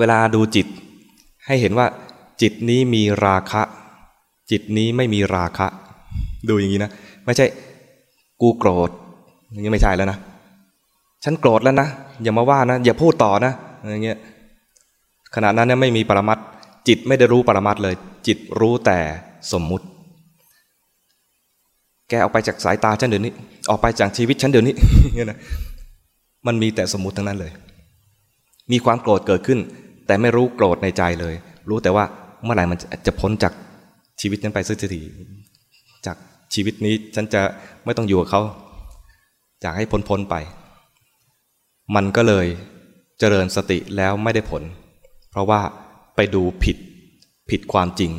เวลาดูจิต ให้เห็นว่า จิตนี้มีราคะ จิตนี้ไม่มีราคะ ดูอย่างนี้นะ ไม่ใช่ กูโกรธอย่างนี้ไม่ใช่แล้วนะ ฉันโกรธแล้วนะ อย่ามาว่านะ อย่าพูดต่อนะอย่างเงี้ยขณะนั้นเนี่ยไม่มีปรมัตจิตไม่ได้รู้ปรมัตเลย จิตรู้แต่สมมุติ แกออกไปจากสายตาฉันเดี๋ยวนี้ ออกไปจากชีวิตฉันเดี๋ยวนี้เนี่ยนะมันมีแต่สมมุติทั้งนั้นเลย มีความโกรธเกิดขึ้น แต่ไม่รู้โกรธในใจเลย รู้แต่ว่าเมื่อไหร่มันจะพ้นจากชีวิตนั้นไปสักทีจากชีวิตนี้ฉันจะไม่ต้องอยู่กับเขาอยากให้พ้นพ้นไป มันก็เลยเจริญสติแล้วไม่ได้ผล เพราะว่าไปดูผิดผิดความจริง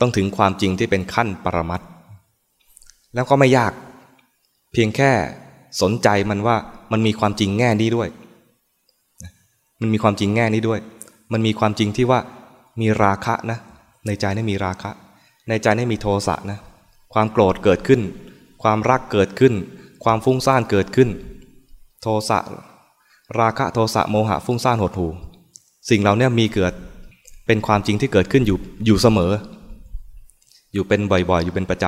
ต้องถึงความจริงที่เป็นขั้นปรมัตแล้วก็ไม่ยาก เพียงแค่สนใจมันว่ามันมีความจริงแง่นี้ด้วย มันมีความจริงแง่นี้ด้วย มันมีความจริงที่ว่ามีราคะนะ ในใจนี่มีราคะ ในใจนี่มีโทสะนะ ความโกรธเกิดขึ้น ความรักเกิดขึ้น ความฟุ้งซ่านเกิดขึ้น โทสะราคะโทสะโมหะฟุ้งซ่านหดหูสิ่งเราเนี่ยมีเกิดเป็นความจริงที่เกิดขึ้นอยู่อยู่เสมอ อยู่เป็นบ่อยๆ อยู่เป็นประจ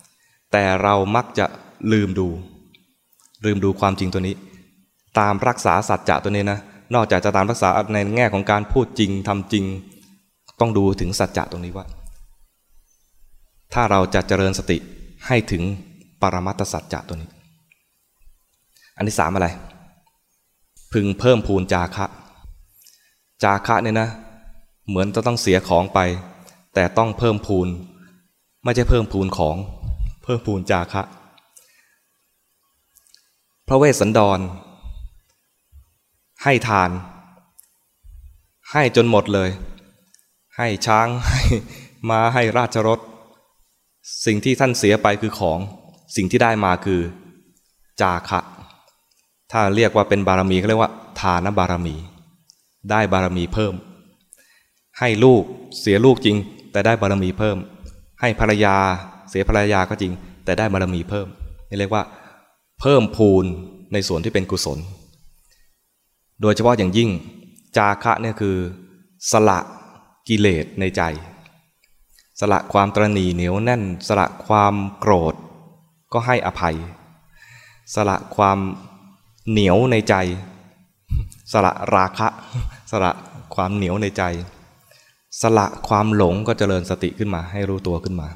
ำแต่เรามักจะลืมดู ลืมดูความจริงตัวนี้ ตามรักษาสัจจะตัวนี้นะ นอกจากจะตามรักษาในแง่ของการพูดจริงทำจริง ต้องดูถึงสัจจะตรงนี้ว่า ถ้าเราจะเจริญสติให้ถึงปรมัตสัจจะตัวนี้ อันที่สามอะไร พึงเพิ่มพูนจาคะ จาคะเนี่ยนะ เหมือนจะต้องเสียของไป แต่ต้องเพิ่มพูน ไม่ใช่เพิ่มพูนของ เพิ่มพูนจาคะ พระเวสสันดร ให้ทาน ให้จนหมดเลย ให้ช้างให้ม้าให้ราชรถ สิ่งที่ท่านเสียไปคือของ สิ่งที่ได้มาคือ จาคะ ถ้าเรียกว่าเป็นบารมีก็เรียกว่า ทานบารมี ได้บารมีเพิ่ม ให้ลูกเสียลูกจริง แต่ได้บารมีเพิ่ม ให้ภรรยาเสียภรรยาก็จริง แต่ได้บารมีเพิ่มนี่เรียกว่า เพิ่มพูนในส่วนที่เป็นกุศล โดยเฉพาะอย่างยิ่งจาคะเนี่ยคือ สละกิเลสในใจ สละความตรณีเหนียวแน่น สละความโกรธ ก็ให้อภัย สละความเหนียวในใจ สละราคะ สละความเหนียวในใจ สละความหลงก็เจริญสติขึ้นมา ให้รู้ตัวขึ้นมา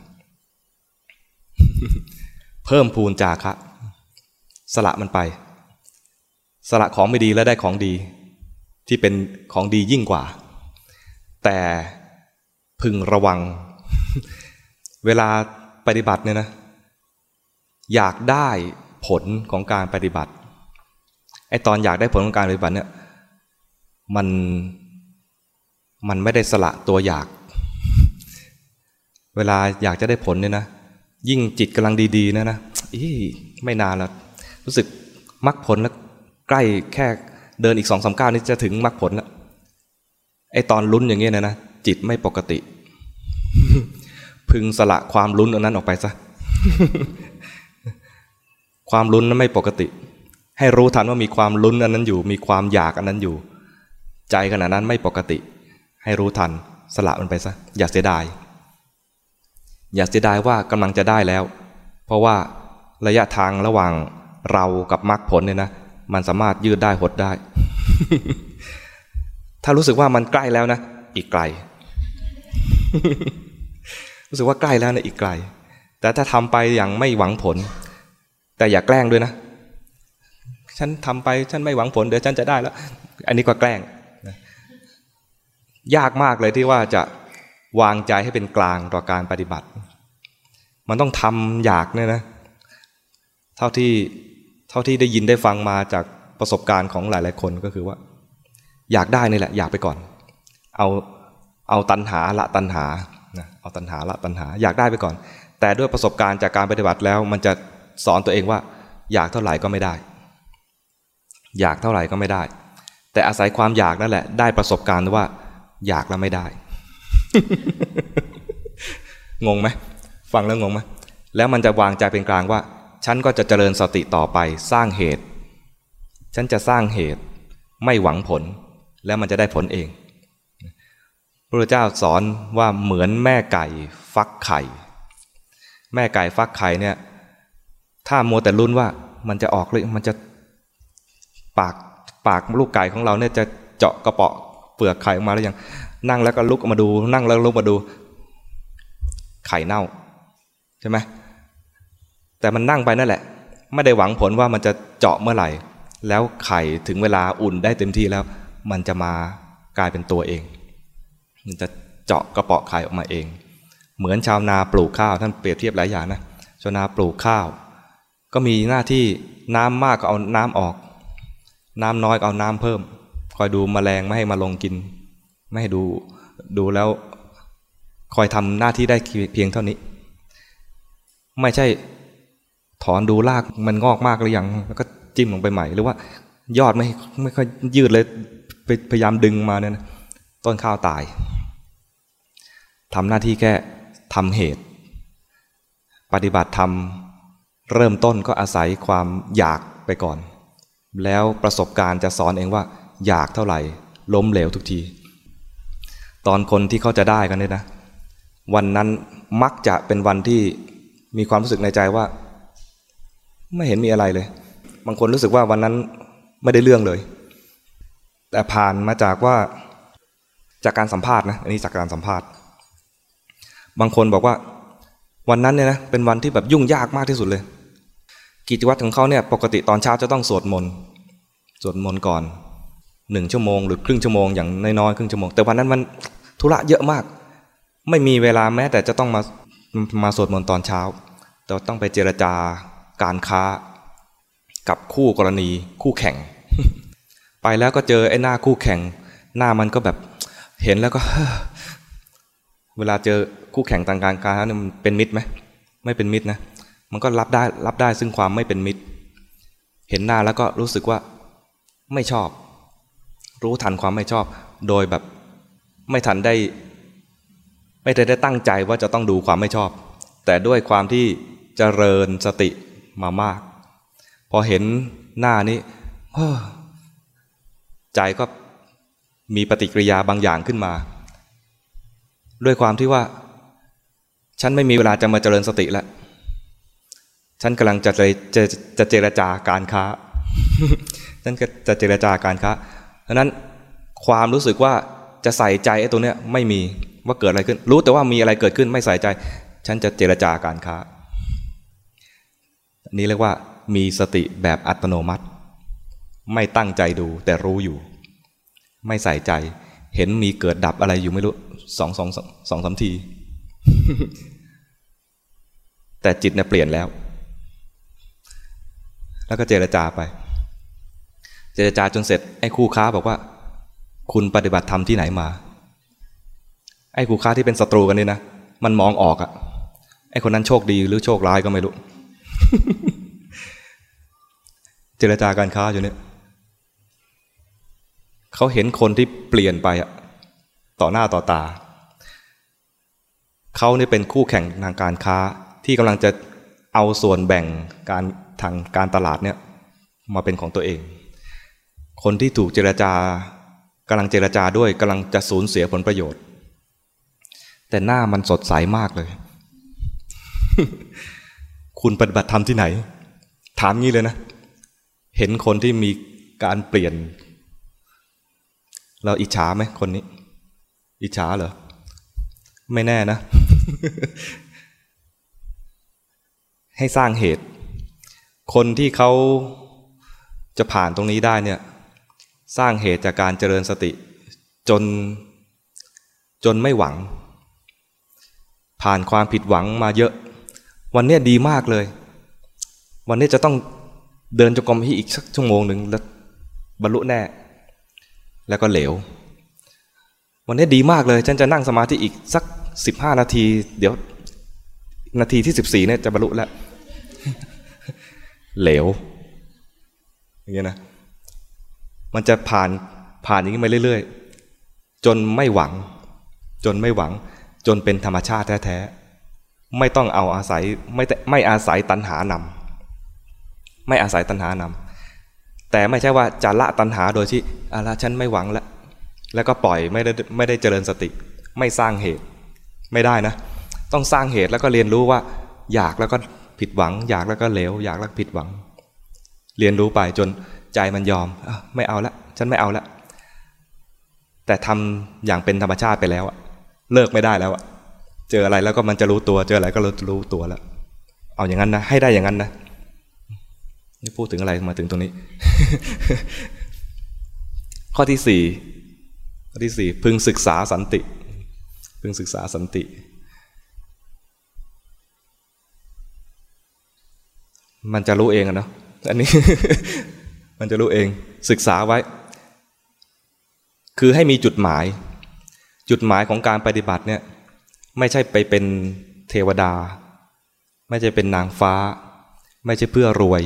เพิ่มพูนจาคะ สละมันไป สละของไม่ดีแล้วได้ของดี ที่เป็นของดียิ่งกว่า แต่พึงระวัง เวลาปฏิบัติเนี่ยนะ อยากได้ผลของการปฏิบัติไอตอนอยากได้ผลของการปฏิบัติเนี่ยมันมันไม่ได้สละตัวอยาก เวลาอยากจะได้ผลเนี่ยนะ ยิ่งจิตกำลังดีๆนะนะอีไม่นานแล้วรู้สึกมรรคผลแล้ว ใกล้แค่เดินอีกสองสามก้าวนี้จะถึงมรรคผลแล้วไอตอนลุ้นอย่างเงี้ยนะนะจิตไม่ปกติ พึงสละความลุ้นอันนั้นออกไปซะความลุ้นนั้นไม่ปกติ ให้รู้ทันว่ามีความลุ้นอันนั้นอยู่ มีความอยากอันนั้นอยู่ ใจขณะนั้นไม่ปกติ ให้รู้ทันสละมันไปซะอย่าเสียดาย อย่าเสียดายว่ากำลังจะได้แล้ว เพราะว่าระยะทางระหว่างเรากับมรรคผลเนี่ยนะ มันสามารถยืดได้หดได้ ถ้ารู้สึกว่ามันใกล้แล้วนะ อีกไกล รู้สึกว่าใกล้แล้วนะอีกไกล แต่ถ้าทำไปอย่างไม่หวังผล แต่อย่าแกล้งด้วยนะ ฉันทำไปฉันไม่หวังผลเดี๋ยวฉันจะได้แล้ว อันนี้ก็แกล้ง ยากมากเลยที่ว่าจะวางใจให้เป็นกลางต่อการปฏิบัติ มันต้องทำอยากเนี่ยนะ เท่าที่ ท่าที่ได้ยินได้ฟังมาจากประสบการณ์ของหลาย ๆ คนก็คือว่า อยากได้นี่แหละอยากไปก่อน เอาเอาตันหาละตันหานะเอาตันหาละตันหาอยากได้ไปก่อน แต่ด้วยประสบการณ์จากการปฏิบัติแล้ว มันจะสอนตัวเองว่า อยากเท่าไหร่ก็ไม่ได้ อยากเท่าไหร่ก็ไม่ได้ แต่อาศัยความอยากนั่นแหละ ได้ประสบการณ์ว่า อยากแล้วไม่ได้ งงไหมฟังแล้วงงไหมแล้วมันจะวางใจเป็นกลางว่า ฉันก็จะเจริญสติต่อไปสร้างเหตุ ฉันจะสร้างเหตุไม่หวังผล แล้วมันจะได้ผลเองพระเจ้าสอนว่าเหมือนแม่ไก่ฟักไข่ แม่ไก่ฟักไข่เนี่ยถ้ามัวแต่ลุ้นว่ามันจะออกหรือมันจะปากปากลูกไก่ของเราเนี่ยจะเจาะกระเปาะเปลือกไข่ออกมาหรือยังนั่งแล้วก็ลุกมาดู นั่งแล้วลุกมาดู ไข่เน่าใช่ไหม แต่มันนั่งไปนั่นแหละ ไม่ได้หวังผลว่ามันจะเจาะเมื่อไหร่ แล้วไข่ถึงเวลาอุ่นได้เต็มที่แล้ว มันจะมากลายเป็นตัวเอง มันจะเจาะกระเปาะไข่ออกมาเอง เหมือนชาวนาปลูกข้าวท่านเปรียบเทียบหลายอย่างนะชาวนาปลูกข้าว ก็มีหน้าที่น้ำมากก็เอาน้ำออก น้ำน้อยก็เอาน้ำเพิ่ม คอยดูมแมลงไม่ให้มาลงกิน ไม่ให้ดูดูแล้วคอยทำหน้าที่ได้เพียงเท่านี้ ไม่ใช่ ถอนดูรากมันงอกมากหรือยังแล้วก็จิ้มลงไปใหม่ หรือว่ายอดไม่ไม่ค่อยยืดเลยพยายามดึงมาเนี่ยต้นข้าวตายทำหน้าที่แค่ทำเหตุ ปฏิบัติธรรมเริ่มต้นก็อาศัยความอยากไปก่อน แล้วประสบการณ์จะสอนเองว่า อยากเท่าไหร่ ล้มเหลวทุกที ตอนคนที่เขาจะได้กันเนี่ยนะ วันนั้นมักจะเป็นวันที่มีความรู้สึกในใจว่า ไม่เห็นมีอะไรเลย บางคนรู้สึกว่าวันนั้นไม่ได้เรื่องเลย แต่ผ่านมาจากว่าจากการสัมภาษณ์นะอันนี้จากการสัมภาษณ์ บางคนบอกว่า วันนั้นเนี่ยนะเป็นวันที่แบบยุ่งยากมากที่สุดเลย กิจวัตรของเขาเนี่ยปกติตอนเช้าจะต้องสวดมนต์สวดมนต์ก่อนหนึ่งชั่วโมงหรือครึ่งชั่วโมงอย่างน้อยๆครึ่งชั่วโมงแต่วันนั้นมันธุระเยอะมาก ไม่มีเวลาแม้แต่จะต้องมามาสวดมนต์ตอนเช้าต้องไปเจรจา การค้ากับคู่กรณีคู่แข่ง ไปแล้วก็เจอไอ้หน้าคู่แข่ง หน้ามันก็แบบเห็นแล้วก็ เวลาเจอคู่แข่งต่างการค้าเนี่ยมันเป็นมิตรไหมไม่เป็นมิตรนะมันก็รับได้รับได้ซึ่งความไม่เป็นมิตร เห็นหน้าแล้วก็รู้สึกว่าไม่ชอบ รู้ทันความไม่ชอบ โดยแบบไม่ทันได้ ไม่ได้ได้ตั้งใจว่าจะต้องดูความไม่ชอบ แต่ด้วยความที่เจริญสติ มามาก พอเห็นหน้านี้ใจก็มีปฏิกิริยาบางอย่างขึ้นมา ด้วยความที่ว่า ฉันไม่มีเวลาจะมาเจริญสติแล้วฉันกำลังจะจะจะเจรจาการค้าฉันก็จะเจรจาการค้าดังนั้นความรู้สึกว่าจะใส่ใจไอ้ตัวเนี้ยไม่มีว่าเกิดอะไรขึ้น รู้แต่ว่ามีอะไรเกิดขึ้นไม่ใส่ใจ ฉันจะเจรจาการค้า นี้เรียกว่ามีสติแบบอัตโนมัติ ไม่ตั้งใจดูแต่รู้อยู่ ไม่ใส่ใจ เห็นมีเกิดดับอะไรอยู่ไม่รู้สองสองสองสามที แต่จิตเนี่ยเปลี่ยนแล้ว แล้วก็เจรจาไป เจรจาจนเสร็จไอ้คู่ค้าบอกว่า คุณปฏิบัติธรรมที่ไหนมา ไอ้คู่ค้าที่เป็นศัตรูกันนี่นะมันมองออกอะไอ้คนนั้นโชคดีหรือโชคร้ายก็ไม่รู้ เจรจาการค้าอยู่เนี่ยเขาเห็นคนที่เปลี่ยนไปอะต่อหน้าต่อตาเขาเนี่เป็นคู่แข่งทางการค้าที่กำลังจะเอาส่วนแบ่งการทางการตลาดเนี่ยมาเป็นของตัวเอง คนที่ถูกเจรจากำลังเจรจาด้วยกำลังจะสูญเสียผลประโยชน์ แต่หน้ามันสดใสมากเลย คุณปฏิบัติธรรมที่ไหน ถามงี้เลยนะ เห็นคนที่มีการเปลี่ยน เราอิจฉาไหมคนนี้ อิจฉาเหรอ ไม่แน่นะ ให้สร้างเหตุ คนที่เขาจะผ่านตรงนี้ได้เนี่ย สร้างเหตุจากการเจริญสติ จนจนไม่หวัง ผ่านความผิดหวังมาเยอะ วันนี้ดีมากเลย วันนี้จะต้องเดินจงกรมให้อีกสักชั่วโมงหนึ่งแล้วบรรลุแน่ แล้วก็เหลว วันนี้ดีมากเลย ฉันจะนั่งสมาธิอีกสักสิบห้านาที เดี๋ยว นาทีที่สิบสี่เนี่ยจะบรรลุแล้ว เหลว อย่างเงี้ยนะ มันจะผ่านผ่านอย่างนี้มาเรื่อย ๆ จนไม่หวัง จนไม่หวัง จนเป็นธรรมชาติแท้ๆ ไม่ต้องเอาอาศัยไม่ไม่อาศัยตัณหานำไม่อาศัยตัณหานำแต่ไม่ใช่ว่าจะละตัณหาโดยที่อะละฉันไม่หวังแล้วแล้วก็ปล่อยไม่ได้ไม่ได้เจริญสติ ไม่สร้างเหตุไม่ได้นะ ต้องสร้างเหตุแล้วก็เรียนรู้ว่า อยากแล้วก็ผิดหวัง อยากแล้วก็เลวอยากแล้วผิดหวัง เรียนรู้ไปจนใจมันยอมอไม่เอาละฉันไม่เอาละแต่ทำอย่างเป็นธรรมชาติไปแล้วอะเลิกไม่ได้แล้วอะ เจออะไรแล้วก็มันจะรู้ตัว เจออะไรก็รู้ตัวแล้ว เอาอย่างนั้นนะ ให้ได้อย่างนั้นนะนี่พูดถึงอะไรมาถึงตรงนี้ ข้อที่สี่ข้อที่สี่พึงศึกษาสันติ พึงศึกษาสันติ มันจะรู้เองอะเนาะอันนี้ มันจะรู้เอง ศึกษาไว้ คือให้มีจุดหมาย จุดหมายของการปฏิบัติเนี่ย ไม่ใช่ไปเป็นเทวดา ไม่ใช่เป็นนางฟ้า ไม่ใช่เพื่อรวย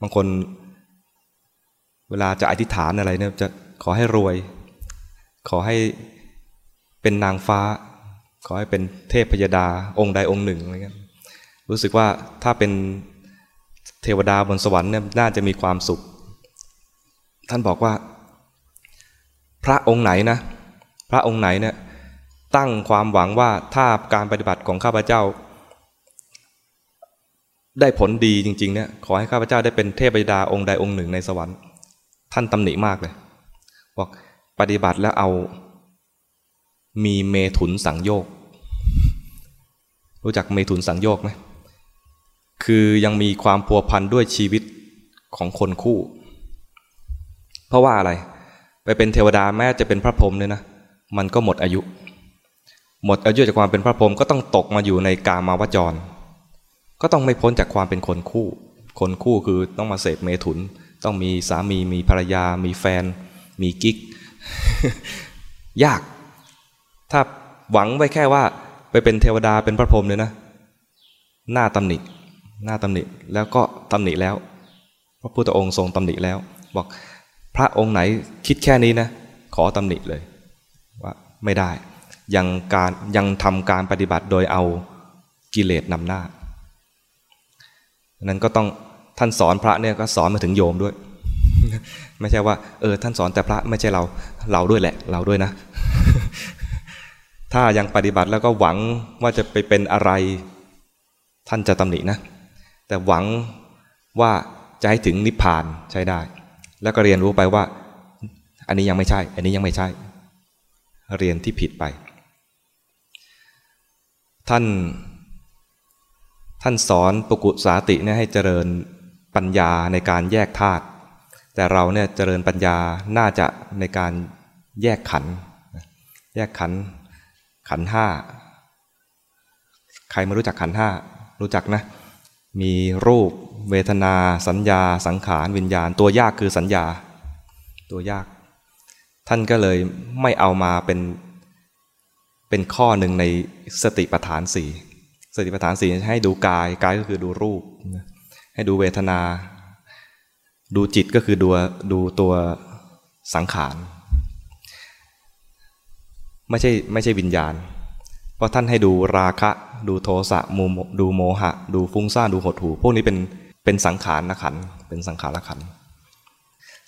บางคนเวลาจะอธิษฐานอะไรเนี่ยจะขอให้รวย ขอให้เป็นนางฟ้า ขอให้เป็นเทพพยดาองค์ใดองค์หนึ่งอะไรเงี้ยรู้สึกว่าถ้าเป็นเทวดาบนสวรรค์เนี่ยน่าจะมีความสุข ท่านบอกว่า พระองค์ไหนนะ พระองค์ไหนเนี่ย ตั้งความหวังว่าถ้าการปฏิบัติของข้าพเจ้า ได้ผลดีจริง ๆ เนี่ยขอให้ข้าพเจ้าได้เป็นเทพยดาองค์ใดองค์หนึ่งในสวรรค์ ท่านตำหนิมากเลยบอกปฏิบัติแล้วเอา มีเมถุนสังโยก รู้จักเมถุนสังโยกไหมคือยังมีความพัวพันด้วยชีวิตของคนคู่ เพราะว่าอะไร ไปเป็นเทวดาแม้จะเป็นพระพรหมเนี่ยนะ มันก็หมดอายุ หมดอายุจากความเป็นพระพรหมก็ต้องตกมาอยู่ในกามาวจร ก็ต้องไม่พ้นจากความเป็นคนคู่ คนคู่คือต้องมาเสพเมถุน ต้องมีสามีมีภรรยา มีแฟน มีกิ๊ก ยาก ถ้าหวังไว้แค่ว่าไปเป็นเทวดาเป็นพระพรหมเลยนะ หน้าตำหนิ หน้าตำหนิ แล้วก็ตำหนิแล้ว พระพุทธองค์ทรงตำหนิแล้ว บอกพระองค์ไหนคิดแค่นี้นะ ขอตำหนิเลย ว่าไม่ได้ ยังการยังทำการปฏิบัติโดยเอากิเลสนำหน้านั้นก็ต้องท่านสอนพระเนี่ยก็สอนมาถึงโยมด้วย ไม่ใช่ว่าเออท่านสอนแต่พระไม่ใช่เราเราด้วยแหละ เราด้วยนะ ถ้ายังปฏิบัติแล้วก็หวังว่าจะไปเป็นอะไร ท่านจะตำหนินะ แต่หวังว่าจะให้ถึงนิพพานใช้ได้ แล้วก็เรียนรู้ไปว่า อันนี้ยังไม่ใช่ อันนี้ยังไม่ใช่ เรียนที่ผิดไป ท่าน ท่านสอนปุกุสาติเนี่ยให้เจริญปัญญาในการแยกธาตุแต่เราเนี่ยเจริญปัญญาน่าจะในการแยกขัน แยกขัน ขันห้า ใครไม่รู้จักขันห้า รู้จักนะ มีรูป เวทนา สัญญา สังขาร วิญญาณ ตัวยากคือสัญญา ตัวยาก ท่านก็เลยไม่เอามาเป็น เป็นข้อหนึ่งในสติปัฏฐานสี่สติปัฏฐานสี่ให้ดูกายกายก็คือดูรูป ให้ดูเวทนา ดูจิตก็คือดูดูตัวสังขารไม่ใช่ไม่ใช่วิญญาณ เพราะท่านให้ดูราคะ ดูโทสะมูดูโมหะ ดูฟุ้งซ่านดูหดหูพวกนี้เป็นเป็นสังขารนะขันเป็นสังขารขัน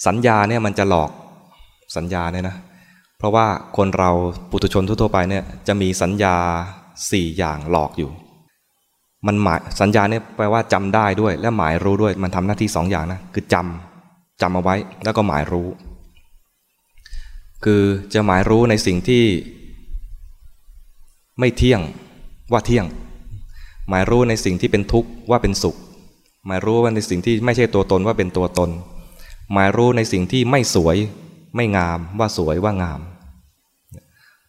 สัญญาเนี่ยมันจะหลอกสัญญาเนี่ยนะ เพราะว่าคนเราปุถุชนทั่วไปเนี่ยจะมีสัญญาสี่อย่างหลอกอยู่ มันหมายสัญญาเนี่ยแปลว่าจำได้ด้วย และหมายรู้ด้วยมันทำหน้าที่สองอย่างนะคือจำจำเอาไว้แล้วก็หมายรู้ คือจะหมายรู้ในสิ่งที่ ไม่เที่ยงว่าเที่ยง หมายรู้ในสิ่งที่เป็นทุกข์ว่าเป็นสุข หมายรู้ว่าในสิ่งที่ไม่ใช่ตัวตนว่าเป็นตัวตน หมายรู้ในสิ่งที่ไม่สวย ไม่งามว่าสวยว่างาม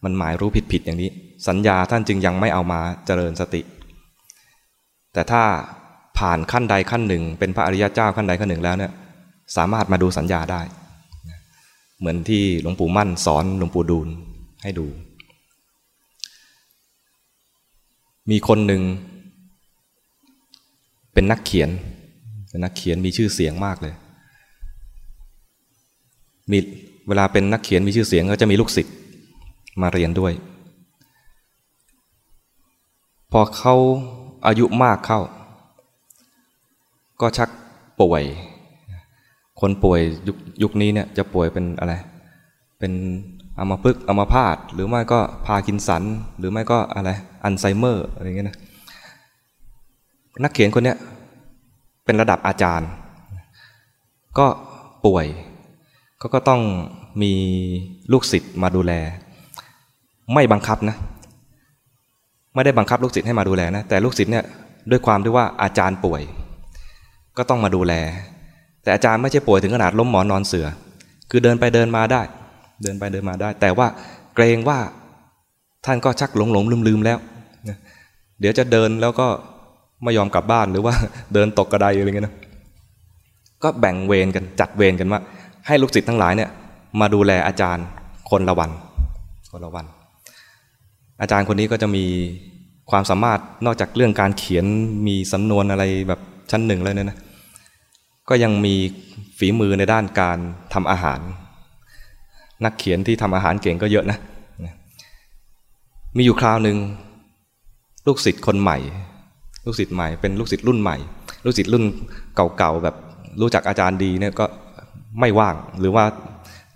มันหมายรู้ผิดๆอย่างนี้ สัญญาท่านจึงยังไม่เอามาเจริญสติ แต่ถ้าผ่านขั้นใดขั้นหนึ่ง เป็นพระอริยเจ้าขั้นใดขั้นหนึ่งแล้วเนี่ยสามารถมาดูสัญญาได้ เหมือนที่หลวงปู่มั่นสอนหลวงปู่ดูลให้ดู มีคนหนึ่ง เป็นนักเขียนเป็นนักเขียนมีชื่อเสียงมากเลย มี เวลาเป็นนักเขียนมีชื่อเสียงก็จะมีลูกศิษย์มาเรียนด้วย พอเขาอายุมากเข้า ก็ชักป่วย คนป่วยยยุคนี้เนี่ยจะป่วยเป็นอะไร เป็นอามาพึกเอามาพาดหรือไม่ก็พากินสัน หรือไม่ก็อะไรอัลไซเมอร์อะไรเงี้ยนะนักเขียนคนเนี้ยเป็นระดับอาจารย์ ก็ป่วย เขาก็ต้องมีลูกศิษย์มาดูแล ไม่บังคับนะ ไม่ได้บังคับลูกศิษย์ให้มาดูแลนะ แต่ลูกศิษย์เนี่ยด้วยความที่ว่าอาจารย์ป่วย ก็ต้องมาดูแล แต่อาจารย์ไม่ใช่ป่วยถึงขนาดล้มหมอนนอนเสือ คือเดินไปเดินมาได้ เดินไปเดินมาได้ แต่ว่าเกรงว่าท่านก็ชักหลงหลงลืมลืมแล้วเดี๋ยวจะเดินแล้วก็ไม่ยอมกลับบ้านหรือว่าเดินตกกระไดอะไรเงี้ยนะก็แบ่งเวรกันจัดเวรกันว่า ให้ลูกศิษย์ทั้งหลายเนี่ยมาดูแลอาจารย์คนละวันคนละวัน อาจารย์คนนี้ก็จะมีความสามารถนอกจากเรื่องการเขียนมีสำนวนอะไรแบบชั้นหนึ่งเลยเนี่ยนะก็ยังมีฝีมือในด้านการทำอาหาร นักเขียนที่ทำอาหารเก่งก็เยอะนะมีอยู่คราวหนึ่งลูกศิษย์คนใหม่ ลูกศิษย์ใหม่เป็นลูกศิษย์รุ่นใหม่ ลูกศิษย์รุ่นเก่าๆแบบรู้จักอาจารย์ดีเนี่ยก็ ไม่ว่างหรือว่า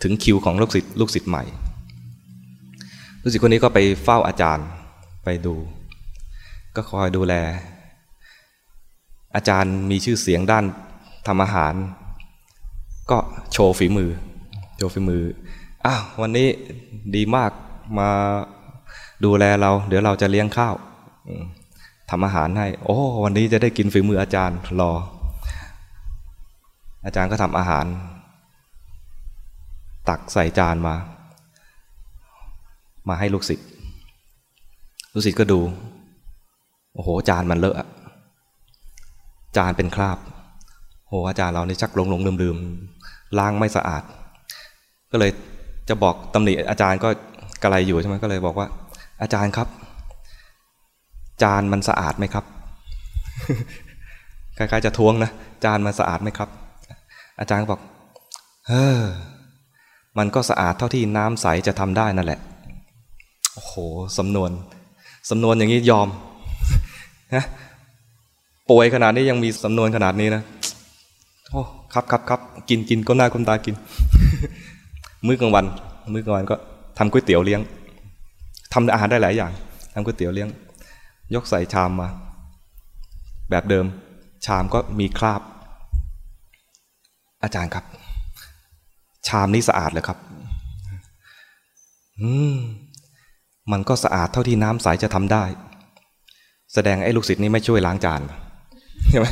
ถึงคิวของลูกศิษย์ลูกศิษย์ใหม่ ลูกศิษย์คนนี้ก็ไปเฝ้าอาจารย์ไปดู ก็คอยดูแล อาจารย์มีชื่อเสียงด้านทำอาหาร ก็โชว์ฝีมือ โชว์ฝีมืออ้าววันนี้ดีมากมาดูแลเรา เดี๋ยวเราจะเลี้ยงข้าวทำอาหารให้ โอ้วันนี้จะได้กินฝีมืออาจารย์รอ อาจารย์ก็ทำอาหาร ตักใส่จานมา มาให้ลูกศิษย์ลูกศิษย์ก็ดู โอ้โห จานมันเลอะ จานเป็นคราบโหอาจารย์เรานี่ชักหลงหลงลืมลืมล้างไม่สะอาด ก็เลยจะบอกตำหนิอาจารย์ก็กระไรอยู่ใช่ไหมก็เลยบอกว่า อาจารย์ครับ จานมันสะอาดไหมครับคล้ายๆจะท้วงนะ จานมันสะอาดไหมครับ อาจารย์บอกเฮ้อ มันก็สะอาดเท่าที่น้ำใสจะทำได้นั่นแหละ โอ้โหสำนวนสำนวนอย่างนี้ยอมนะป่วยขนาดนี้ยังมีสำนวนขนาดนี้นะโอ้ครับครับครับกินกินก้มหน้าก้มตากิน มื้อกลางวัน มื้อกลางวันก็ทำก๋วยเตี๋ยวเลี้ยงทำอาหารได้หลายอย่างทำก๋วยเตี๋ยวเลี้ยง ยกใส่ชามมา แบบเดิม ชามก็มีคราบ อาจารย์ครับ ชามนี้สะอาดเลยครับ อืม มันก็สะอาดเท่าที่น้ำใสจะทำได้ แสดงไอ้ลูกศิษย์นี่ไม่ช่วยล้างจานใช่ไหม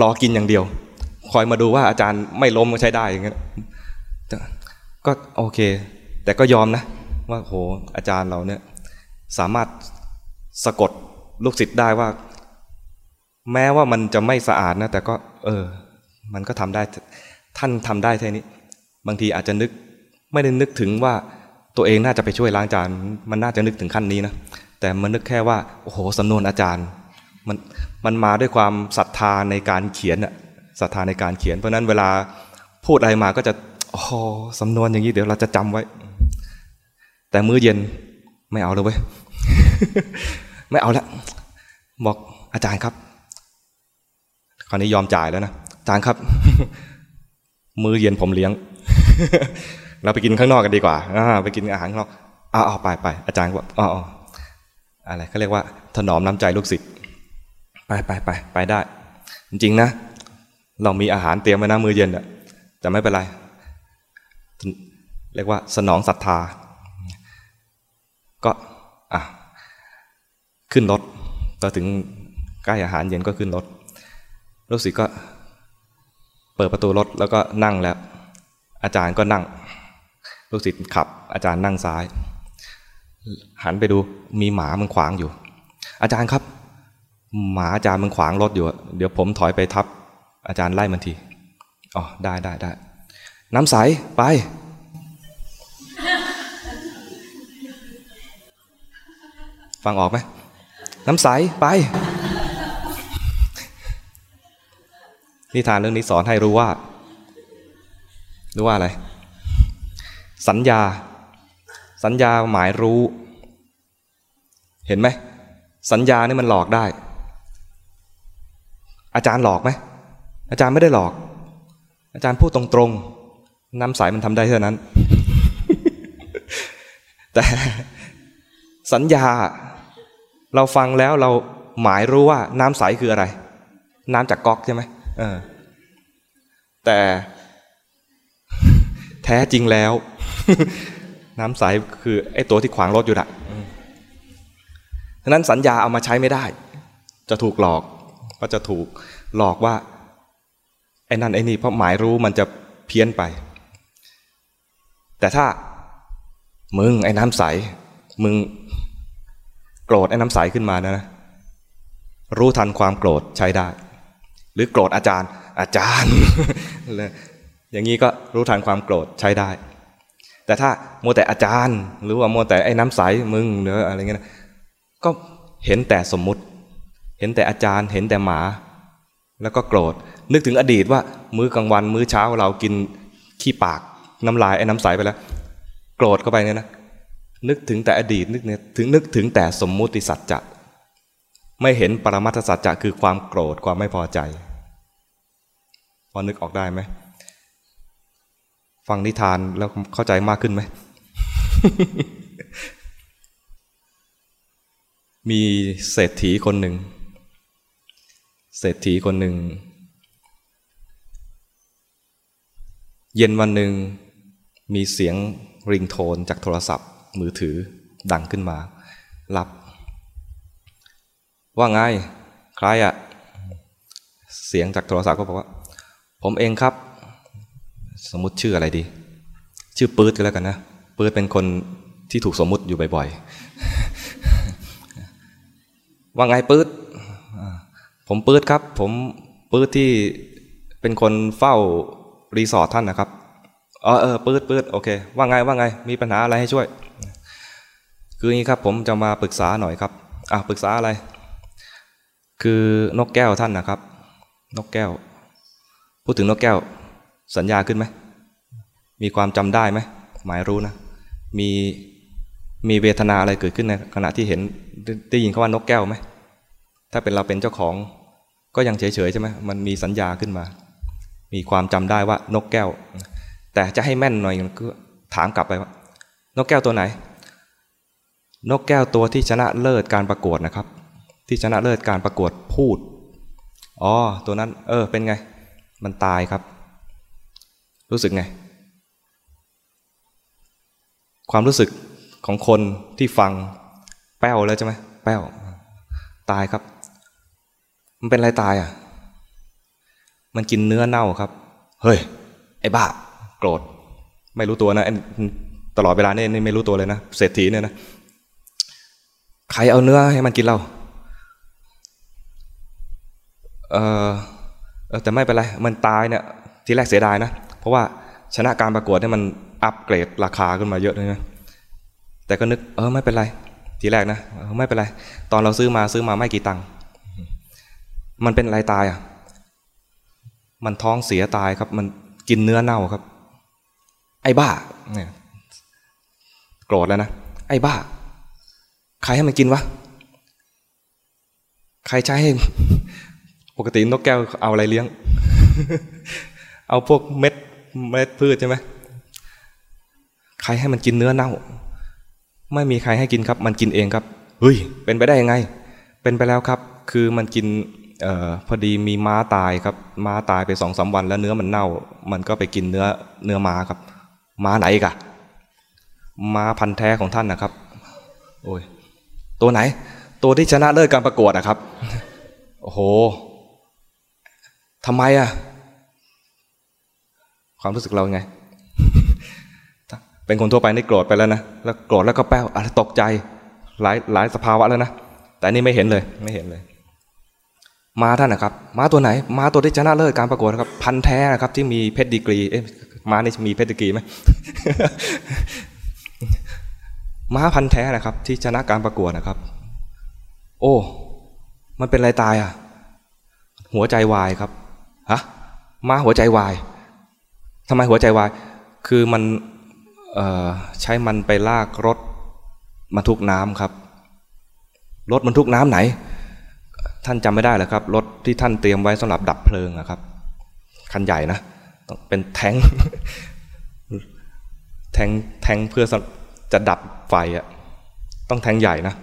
รอกินอย่างเดียว คอยมาดูว่าอาจารย์ไม่ล้มก็ใช้ได้อย่างเงี้ยก็โอเค แต่ก็ยอมนะ ว่าโหอาจารย์เราเนี่ย สามารถสะกดลูกศิษย์ได้ว่า แม้ว่ามันจะไม่สะอาดนะ แต่ก็ เออ มันก็ทำได้ ท่านทำได้แค่นี้ บางทีอาจจะนึกไม่ได้นึกถึงว่าตัวเองน่าจะไปช่วยล้างจานมันน่าจะนึกถึงขั้นนี้นะแต่มันนึกแค่ว่าโอ้โหสำนวนอาจารย์มันมันมาด้วยความศรัทธาในการเขียนอะศรัทธาในการเขียน เพราะนั้นเวลาพูดอะไรมาก็จะโอ้สำนวนอย่างนี้เดี๋ยวเราจะจำไว้ แต่มื้อเย็นไม่เอาเลยเว้ยไม่เอาแล้วบอกอาจารย์ครับ คราวนี้ยอมจ่ายแล้วนะอาจารย์ครับ มื้อเย็นผมเลี้ยง เราไปกินข้างนอกกันดีกว่าไปกินอาหารข้างนอกอ้าวไปไปอาจารย์บอกอ๋ออะไรเขาเรียกว่า ถนอมน้ำใจลูกศิษย์ไปไปไปไปได้ จริงๆนะ เรามีอาหารเตรียมไว้นะมื้อเย็นอะแต่ไม่เป็นไร เรียกว่าสนองศรัทธา ก็อะขึ้นรถตอถึงใกล้อาหารเย็นก็ขึ้นรถลูกศิษย์ก็ เปิดประตูรถแล้วก็นั่งแล้ว อาจารย์ก็นั่ง ลูกศิษย์ขับ อาจารย์นั่งซ้าย หันไปดูมีหมามันขวางอยู่ อาจารย์ครับ หมาอาจารย์มันขวางรถอยู่ เดี๋ยวผมถอยไปทับ อาจารย์ไล่มันทีอ๋อได้ได้ได้น้ำใสไปฟังออกไหมน้ำใสไป นิทานเรื่องนี้สอนให้รู้ว่า รู้ว่าอะไร สัญญา สัญญาหมายรู้ เห็นไหม สัญญานี่มันหลอกได้ อาจารย์หลอกไหม อาจารย์ไม่ได้หลอก อาจารย์พูดตรงๆน้ำใสมันทำได้เท่านั้น แต่สัญญาเราฟังแล้วเราหมายรู้ว่าน้ำใสคืออะไร น้ำจากก๊อกใช่ไหม แต่แท้จริงแล้ว น้ำใสคือไอ้ตัวที่ขวางรถอยู่ละฉะนั้นสัญญาเอามาใช้ไม่ได้ จะถูกหลอกก็จะถูกหลอกว่า ไอ้นั่นไอ้นี่เพราะหมายรู้มันจะเพี้ยนไป แต่ถ้ามึงไอ้น้ำใส มึงโกรธไอ้น้ำใสขึ้นมานะ รู้ทันความโกรธใช้ได้ หรือโกรธอาจารย์ อาจารย์ อย่างนี้ก็รู้ทันความโกรธใช้ได้ แต่ถ้าโมแต่อาจารย์ หรือว่าโมแต่ไอ้น้ำใสมึงเนื้ออะไรเงี้ยก็เห็นแต่สมมุติ เห็นแต่อาจารย์ เห็นแต่หมา แล้วก็โกรธ นึกถึงอดีตว่า มื้อกลางวัน มื้อเช้าเรากินขี้ปากน้ำลายไอ้น้ำใสไปแล้ว โกรธเข้าไปเนี่ยนะนึกถึงแต่อดีตนึกเนี่ยถึงนึกถึงแต่สมมุติสัจจะ ไม่เห็นปรมัตถสัจจะคือความโกรธความไม่พอใจ พอนึกออกได้ไหม ฟังนิทานแล้วเข้าใจมากขึ้นไหม มีเศรษฐีคนหนึ่ง เศรษฐีคนหนึ่ง เย็นวันหนึ่งมีเสียงริงโทนจากโทรศัพท์มือถือดังขึ้นมา รับ ว่าไงใครอะเสียงจากโทรศัพท์ก็บอกว่า ผมเองครับ สมมติชื่ออะไรดี ชื่อปื๊ดก็แล้วกันนะปื๊ดเป็นคนที่ถูกสมมุติอยู่บ่อยๆ ว่าไงปื๊ดผมปื๊ดครับ ผมปื๊ดที่เป็นคนเฝ้ารีสอร์ทท่านนะครับเออเออปื๊ดปื๊ดโอเค ว่าไงว่าไง มีปัญหาอะไรให้ช่วย คืออย่างนี้ครับผมจะมาปรึกษาหน่อยครับอะปรึกษาอะไร คือนกแก้วท่านนะครับ นกแก้ว พูดถึงนกแก้ว สัญญาขึ้นไหม มีความจำได้ไหม หมายรู้นะ มีมีเวทนาอะไรเกิดขึ้นในขณะที่เห็นได้ยินคาว่านกแก้วไหม ถ้าเป็นเราเป็นเจ้าของ ก็ยังเฉยๆใช่ไหมมันมีสัญญาขึ้นมา มีความจำได้ว่านกแก้ว แต่จะให้แม่นหน่อยก็ถามกลับไปว่านกแก้วตัวไหน นกแก้วตัวที่ชนะเลิศการประกวดนะครับ ที่ชนะเลิศการประกวดพูด อ๋อ ตัวนั้น เออ เป็นไง มันตายครับ รู้สึกไง ความรู้สึกของคนที่ฟัง แป้วแล้วใช่ไหมแป้ว ตายครับ มันเป็นอะไรตายอะ มันกินเนื้อเน่าครับ เฮ้ย ไอ้บ้า โกรธ ไม่รู้ตัวนะ ตลอดเวลาเนี่ยไม่รู้ตัวเลยนะ เศรษฐีเนี่ยนะ ใครเอาเนื้อให้มันกินเรา เออแต่ไม่เป็นไร มันตายเนี่ยทีแรกเสียดายนะ เพราะว่าชนะการประกวดเนี่ยมันอัปเกรดราคาขึ้นมาเยอะเลยนะแต่ก็นึกเออไม่เป็นไร ทีแรกนะไม่เป็นไร ตอนเราซื้อมาซื้อมาไม่กี่ตังค์มันเป็นอะไรตายอะ มันท้องเสียตายครับ มันกินเนื้อเน่าครับ ไอ้บ้าเนี่ยโกรธแล้วนะไอ้บ้า ใครให้มันกินวะ ใครใช้ให้ ปกตินกแก้วเอาอะไรเลี้ยง เอาพวกเม็ดเม็ดพืชใช่ไหมใครให้มันกินเนื้อเน่า ไม่มีใครให้กินครับ มันกินเองครับเฮ้ยเป็นไปได้ยังไง เป็นไปแล้วครับ คือมันกินออพอดีมีม้าตายครับ ม้าตายไปสองสาวันแล้วเนื้อมันเน่า มันก็ไปกินเนื้อเนื้อม้าครับ ม้าไหนกะม้าพันธุ์แท้ของท่านนะครับ โอ้ยตัวไหน ตัวที่ชนะเลิศการประกวดนะครับ โอ้โห ทำไมอะความรู้สึกเราไง เป็นคนทั่วไปนี่โกรธไปแล้วนะ แล้วโกรธแล้วก็แป้วอะไรตกใจหลายหลายสภาวะแล้วนะ แต่นี่ไม่เห็นเลยไม่เห็นเลย มาท่านนะครับมาตัวไหน มาตัวที่ชนะเลิศการประกวดครับ พันแท้นะครับ ที่มีเพชรดีกรี เอ๊ะมานี่มีเพชรดีกรีไหมม้าพันแท้นะครับ ที่ชนะการประกวดนะครับ โอ้ มันเป็นอะไรตายอะ หัวใจวายครับ ฮะม้าหัวใจวายทำไมหัวใจวาย คือมันใช้มันไปลากรถบรรทุกน้ำครับ รถบรรทุกน้ำไหน ท่านจำไม่ได้หรอครับ รถที่ท่านเตรียมไว้สำหรับดับเพลิงครับ คันใหญ่นะเป็นแทงแทงแทงเพื่อจะดับไฟอะต้องแทงใหญ่นะ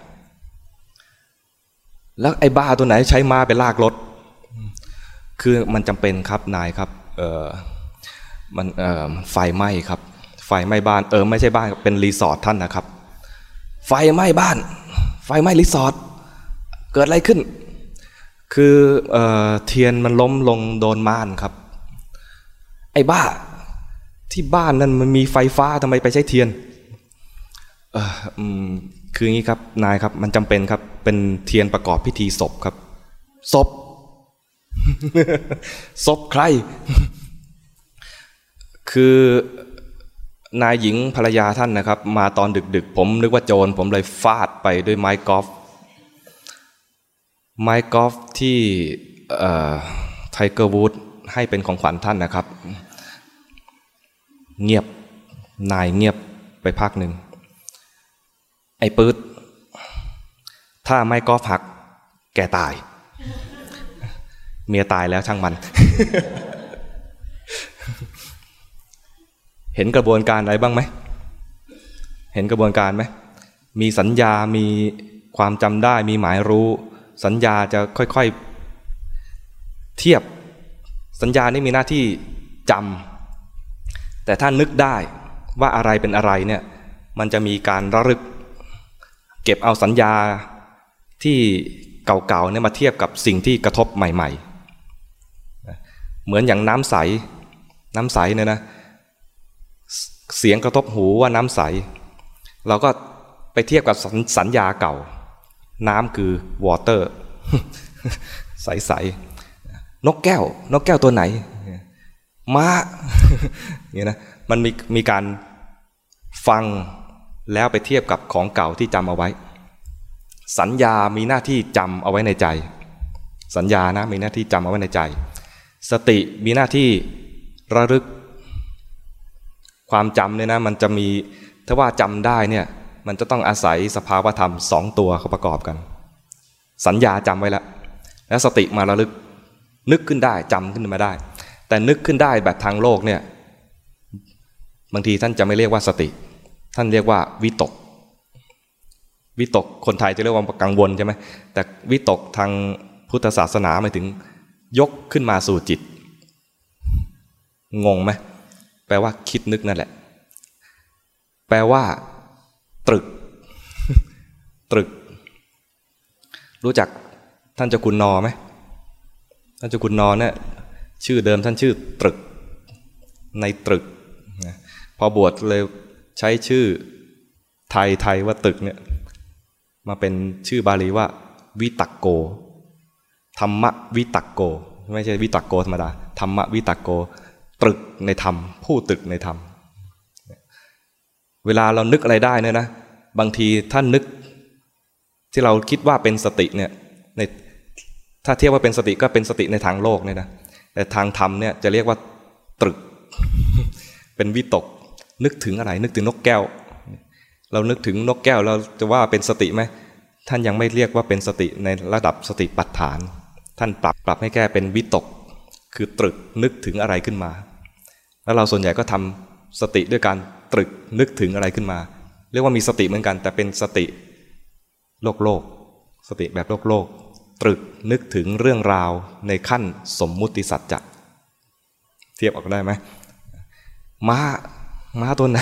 แล้วไอ้บ้าตัวไหนใช้มาไปลากรถ คือมันจำเป็นครับนายครับเออมันเออไฟไหม้ครับ ไฟไหม้บ้านเออไม่ใช่บ้านเป็นรีสอร์ทท่านนะครับ ไฟไหม้บ้าน ไฟไหม้รีสอร์ทเกิดอะไรขึ้น คือเออเทียนมันล้มลงโดนม่านครับ ไอ้บ้าที่บ้านนั่นมันมีไฟฟ้าทำไมไปใช้เทียนเออคืออย่างนี้ครับนายครับมันจำเป็นครับเป็นเทียนประกอบพิธีศพครับศพ ศพใคร คือนายหญิงภรรยาท่านนะครับ มาตอนดึกๆ ผมนึกว่าโจรผมเลยฟาดไปด้วยไม้กอล์ฟไม้กอล์ฟที่ไทเกอร์วูดส์ให้เป็นของขวัญท่านนะครับ เงียบนายเงียบไปพักหนึ่ง ไอ้ปื๊ดถ้าไม้กอล์ฟหักแกตาย เมียตายแล้วช่างมัน เห็นกระบวนการอะไรบ้างไหม เห็นกระบวนการไหม มีสัญญา มีความจำได้ มีหมายรู้ สัญญาจะค่อยๆ เทียบ สัญญานี่มีหน้าที่จำ แต่ถ้านึกได้ว่าอะไรเป็นอะไรเนี่ย มันจะมีการระลึก เก็บเอาสัญญาที่เก่าๆเนี่ยมาเทียบกับสิ่งที่กระทบใหม่ ๆ เหมือนอย่างน้ำใส น้ำใสเนี่ยนะ เสียงกระทบหูว่าน้ำใส เราก็ไปเทียบกับสสัญญาเก่า น้ำคือวอเตอร์ใสๆนกแก้ว นกแก้วตัวไหน ม้าเนี่ยนะ มันมีมีการฟังแล้วไปเทียบกับของเก่าที่จำเอาไว้ สัญญามีหน้าที่จำเอาไว้ในใจ สัญญานะมีหน้าที่จำเอาไว้ในใจ สติมีหน้าที่ระลึก ความจำเนี่ยนะมันจะมีถ้าว่าจำได้เนี่ยมันจะต้องอาศัยสภาวธรรมสองตัวเขาประกอบกัน สัญญาจำไว้แล้วแล้วสติมาระลึกนึกขึ้นได้จำขึ้นมาได้ แต่นึกขึ้นได้แบบทางโลกเนี่ยบางทีท่านจะไม่เรียกว่าสติ ท่านเรียกว่าวิตกวิตกคนไทยจะเรียกว่ากังวลใช่ไหมแต่วิตกทางพุทธศาสนาหมายถึง ยกขึ้นมาสู่จิต งงไหมแปลว่าคิดนึกนั่นแหละ แปลว่า ตรึก ตรึก รู้จักท่านเจ้าคุณนอไหมท่านเจ้าคุณนอเนี่ยชื่อเดิมท่านชื่อตรึก ในตรึก พอบวชเลยใช้ชื่อไทยไทยว่าตึกเนี่ยมาเป็นชื่อบาลีว่า วิตักโก ธรรมวิตักโก ไม่ใช่วิตักโกธรรมดาธรรมวิตักโก ตรึกในธรรม ผู้ตรึกในธรรม เวลาเรานึกอะไรได้เนี่ยนะ บางทีท่านนึก ที่เราคิดว่าเป็นสติเนี่ยในถ้าเทียบว่าเป็นสติก็เป็นสติในทางโลกเนี่ยนะแต่ทางธรรมเนี่ยจะเรียกว่าตรึก เป็นวิตก นึกถึงอะไร นึกถึงนกแก้ว เรานึกถึงนกแก้วเราจะว่าเป็นสติไหม ท่านยังไม่เรียกว่าเป็นสติในระดับสติปัฏฐาน ท่านปรับปรับให้แก้เป็นวิตก คือตรึกนึกถึงอะไรขึ้นมา แล้วเราส่วนใหญ่ก็ทำสติด้วยการตรึกนึกถึงอะไรขึ้นมา เรียกว่ามีสติเหมือนกัน แต่เป็นสติโลกโลก สติแบบโลกโลก ตรึกนึกถึงเรื่องราวในขั้นสมมุติสัจจะเทียบออกได้ไหมม้าม้าตัวไหน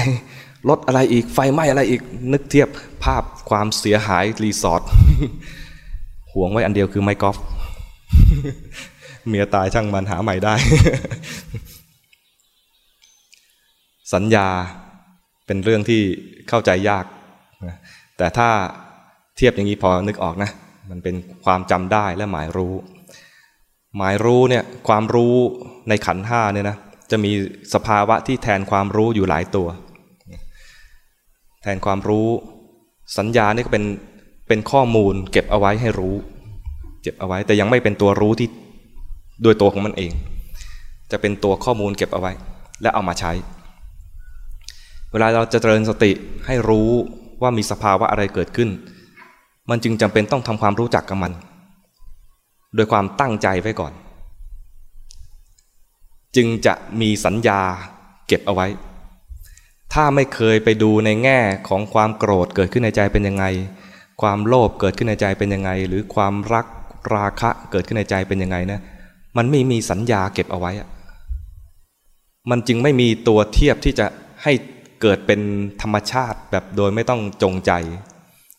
รถอะไรอีกไฟไหม้อะไรอีกนึกเทียบภาพความเสียหายรีสอร์ทห่วงไว้อันเดียวคือไม้กอล์ฟเมียตายช่างมันหาใหม่ได้ สัญญาเป็นเรื่องที่เข้าใจยาก แต่ถ้าเทียบอย่างนี้พอนึกออกนะ มันเป็นความจำได้และหมายรู้ หมายรู้เนี่ยความรู้ในขันห้าเนี่ยนะจะมีสภาวะที่แทนความรู้อยู่หลายตัว แทนความรู้ สัญญานี่ก็เป็นเป็นข้อมูล เก็บเอาไว้ให้รู้ เก็บเอาไว้ แต่ยังไม่เป็นตัวรู้ที่โดยตัวของมันเอง จะเป็นตัวข้อมูลเก็บเอาไว้ และเอามาใช้ เวลาเราจะเจริญสติให้รู้ว่ามีสภาวะอะไรเกิดขึ้น มันจึงจำเป็นต้องทำความรู้จักกับมัน โดยความตั้งใจไว้ก่อน จึงจะมีสัญญาเก็บเอาไว้ ถ้าไม่เคยไปดูในแง่ของความโกรธเกิดขึ้นในใจเป็นยังไง ความโลภเกิดขึ้นในใจเป็นยังไง หรือความรักราคะเกิดขึ้นในใจเป็นยังไงนะ มันไม่มีสัญญาเก็บเอาไว้ มันจึงไม่มีตัวเทียบที่จะให้เกิดเป็นธรรมชาติแบบโดยไม่ต้องจงใจ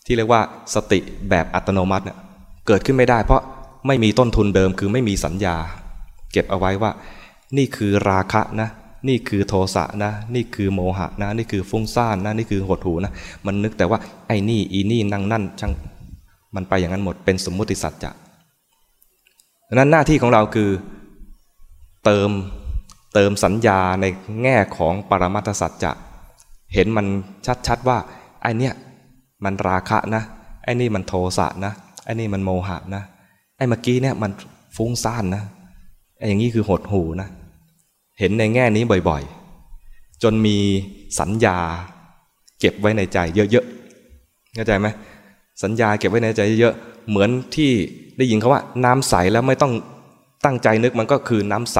ที่เรียกว่าสติแบบอัตโนมัติเนี่ยเกิดขึ้นไม่ได้ เพราะไม่มีต้นทุนเดิมคือไม่มีสัญญา เก็บเอาไว้ว่า นี่คือราคะนะ นี่คือโทสะนะ นี่คือโมหะนะ นี่คือฟุ้งซ่านนะ นี่คือหดหูนะ มันนึกแต่ว่าไอ้นี่อีนี่นั่งนั่นช่าง มันไปอย่างนั้นหมด เป็นสมมุติสัจจะดังนั้นหน้าที่ของเราคือเติมเติมสัญญาในแง่ของปรมัตสัจจะ เห็นมันชัดๆว่าไอ้นี่มันราคะนะ ไอ้นี่มันโทสะนะ ไอ้นี่มันโมหะนะ ไอ้เมื่อกี้เนี่ยมันฟุ้งซ่านนะ ไอ้อย่างนี้คือหดหูนะ เห็นในแง่นี้บ่อยๆ จนมีสัญญาเก็บไว้ในใจเยอะๆเข้าใจไหมสัญญาเก็บไว้ในใจเยอะเหมือนที่ได้ยินเขาว่า น้ำใสแล้วไม่ต้องตั้งใจนึกมันก็คือน้ำใส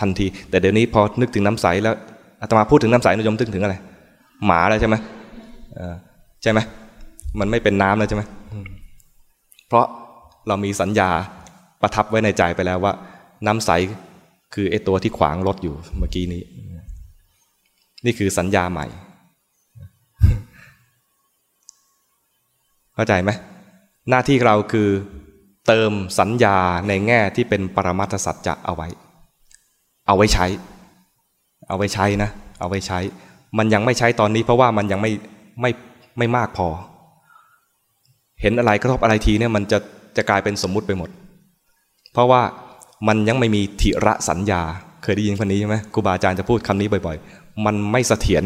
ทันที แต่เดี๋ยวนี้พอนึกถึงน้ำใสแล้วอาตมาพูดถึงน้ำใสนิยมนึกถึงอะไร หมาแล้วใช่ไหมใช่ไหมมันไม่เป็นน้ำแล้วใช่ไหมเพราะเรามีสัญญาประทับไว้ในใจไปแล้วว่า น้ำใส คือไอ้ตัวที่ขวางรถอยู่เมื่อกี้นี้ นี่คือสัญญาใหม่ เข้าใจไหมหน้าที่เราคือเติมสัญญาในแง่ที่เป็นปรมัตสัจจะเอาไว้ เอาไว้ใช้ เอาไว้ใช้นะ เอาไว้ใช้ มันยังไม่ใช้ตอนนี้ เพราะว่ามันยังไม่ไม่ไม่มากพอ เห็นอะไรกระทบอะไรทีเนี่ยมันจะจะกลายเป็นสมมุติไปหมด เพราะว่า มันยังไม่มีทิระสัญญา เคยได้ยินคำนี้ใช่ไหมครูบาอาจารย์จะพูดคำนี้บ่อยๆ มันไม่เสถียร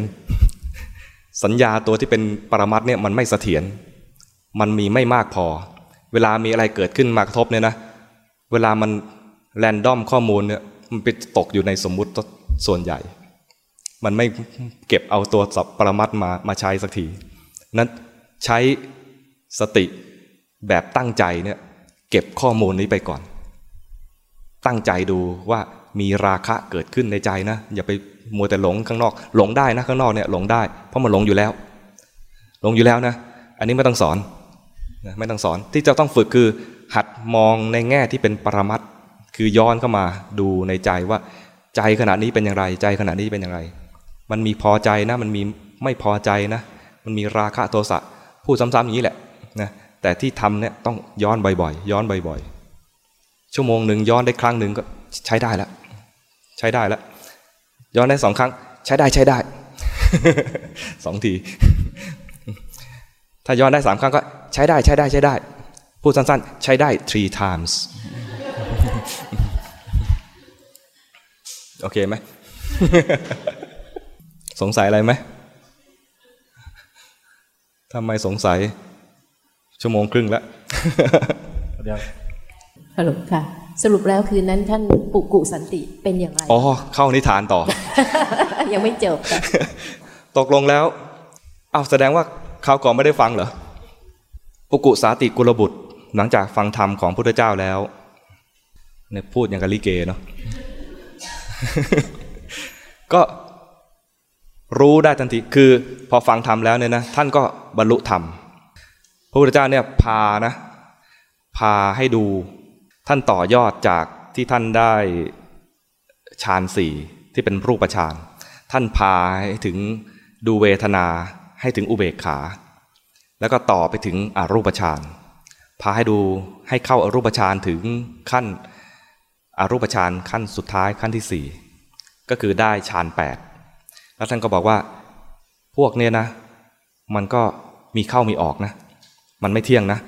สัญญาตัวที่เป็นปรมัตเนี่ยมันไม่เสถียรมันมีไม่มากพอ เวลามีอะไรเกิดขึ้นมากระทบเนี่ยนะเวลามันแรนดอมข้อมูลเนี่ยมันไปตกอยู่ในสมมุติส่วนใหญ่ มันไม่เก็บเอาตัวสับปรมัตมามาใช้สักทีนั้นใช้สติแบบตั้งใจเนี่ยเก็บข้อมูลนี้ไปก่อน ตั้งใจดูว่ามีราคะเกิดขึ้นในใจนะ อย่าไปมัวแต่หลงข้างนอก หลงได้นะข้างนอกเนี่ยหลงได้ เพราะมันหลงอยู่แล้ว หลงอยู่แล้วนะ อันนี้ไม่ต้องสอนนะไม่ต้องสอนที่จะต้องฝึกคือ หัดมองในแง่ที่เป็นปรมัตคือย้อนเข้ามาดูในใจว่า ใจขณะนี้เป็นอย่างไรใจขณะนี้เป็นอย่างไร มันมีพอใจนะ มันมีไม่พอใจนะ มันมีราคะโทสะพูดซ้ำๆอย่างนี้แหละนะแต่ที่ทำเนี่ยต้องย้อนบ่อยๆ ย้อนบ่อยๆ ชั่วโมงหนึ่งย้อนได้ครั้งหนึ่งก็ใช้ได้แล้วใช้ได้แล้วย้อนได้สองครั้ง ใช้ได้ใช้ได้สองที ถ้าย้อนได้สามครั้งก็ใช้ได้ใช้ได้ใช้ได้ พูดสั้นๆ ใช้ได้ three times โอเคไหมสงสัยอะไรไหมทำไมสงสัย ชั่วโมงครึ่งแล้ว เดี๋ยวสรุปค่ะ สรุปแล้วคืนนั้นท่านปุกุสันติเป็นอย่างไร อ๋อ เข้านิทานต่อ ยังไม่จบ ตกลงแล้วเอาแสดงว่าคราวก่อนไม่ได้ฟังเหรอ ปุกุสาติกุลบุตร หลังจากฟังธรรมของพุทธเจ้าแล้วเนี่ยพูดอย่างกะลิเกเนาะ ก็รู้ได้ทันที คือพอฟังธรรมแล้วเนี่ยนะ ท่านก็บรรลุธรรม พระพุทธเจ้าเนี่ยพานะ พาให้ดู ท่านต่อยอดจากที่ท่านได้ฌานสี่ที่เป็นรูปฌานท่านพาให้ถึงดูเวทนาให้ถึงอุเบกขา แล้วก็ต่อไปถึงอรูปฌานพาให้ดูให้เข้าอารูปฌานถึงขั้นอรูปฌานขั้นสุดท้ายขั้นที่สี่ก็คือได้ฌานแปดแล้วท่านก็บอกว่า พวกเนี้ยนะ มันก็มีเข้ามีออกนะ มันไม่เที่ยงนะ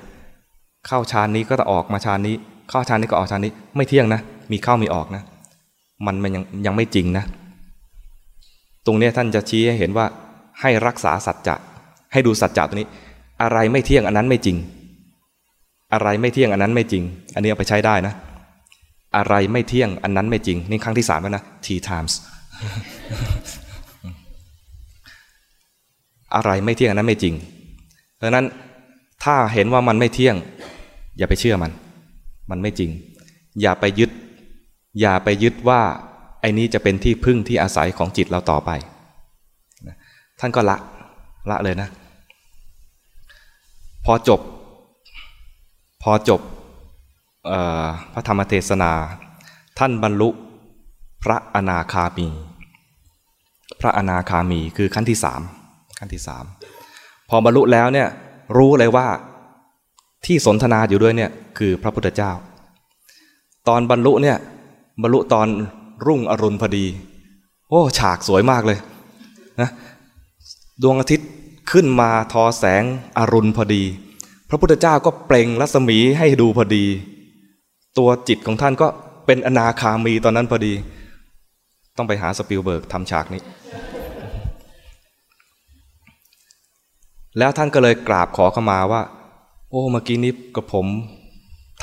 เข้าฌานนี้ก็จะออกมาฌานนี้ เข้าฌานนี้ก็ออกฌานนี้ ไม่เที่ยงนะ มีเข้ามีออกนะ มันมันยังยังไม่จริงนะ ตรงนี้ท่านจะชี้ให้เห็นว่าให้รักษาสัจจะ ให้ดูสัจจะตัวนี้ อะไรไม่เที่ยงอันนั้นไม่จริง อะไรไม่เที่ยงอันนั้นไม่จริง อันนี้เอาไปใช้ได้นะ อะไรไม่เที่ยงอันนั้นไม่จริง นี่ครั้งที่สามแล้วนะ t times อะไรไม่เที่ยงอันนั้นไม่จริง เพราะนั้นถ้าเห็นว่ามันไม่เที่ยง อย่าไปเชื่อมัน มันไม่จริง อย่าไปยึด อย่าไปยึดว่าไอ้นี้จะเป็นที่พึ่งที่อาศัยของจิตเราต่อไป ท่านก็ละละเลยนะ พอจบ พอจบพระธรรมเทศนา ท่านบรรลุพระอนาคามี พระอนาคามีคือขั้นที่สามขั้นที่สามพอบรรลุแล้วเนี่ยรู้เลยว่า ที่สนทนาอยู่ด้วยเนี่ยคือพระพุทธเจ้า ตอนบรรลุเนี่ยบรรลุตอนรุ่งอรุณพอดี โอ้ฉากสวยมากเลยนะดวงอาทิตย์ขึ้นมาทอแสงอรุณพอดี พระพุทธเจ้าก็เปล่งรัศมีให้ดูพอดี ตัวจิตของท่านก็เป็นอนาคามีตอนนั้นพอดี ต้องไปหาสปิลเบิร์กทำฉากนี้ แล้วท่านก็เลยกราบขอเข้ามาว่า โอ้เมื่อกี้นี้กับผม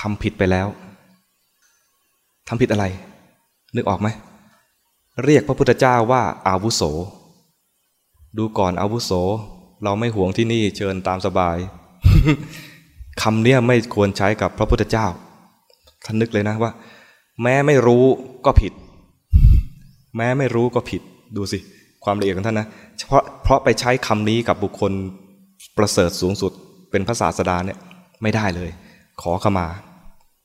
ทำผิดไปแล้วทำผิดอะไร นึกออกไหมเรียกพระพุทธเจ้าว่าอาวุโส ดูก่อนอาวุโส เราไม่ห่วงที่นี่เชิญตามสบายคำเนี้ยไม่ควรใช้กับพระพุทธเจ้าท่านนึกเลยนะว่า แม้ไม่รู้ก็ผิด แม้ไม่รู้ก็ผิด ดูสิ ความละเอียดของท่านนะเฉพาะเพราะไปใช้คำนี้กับบุคคลประเสริฐสูงสุด เป็นพระศาสดาเนี่ยไม่ได้เลย ขอขมา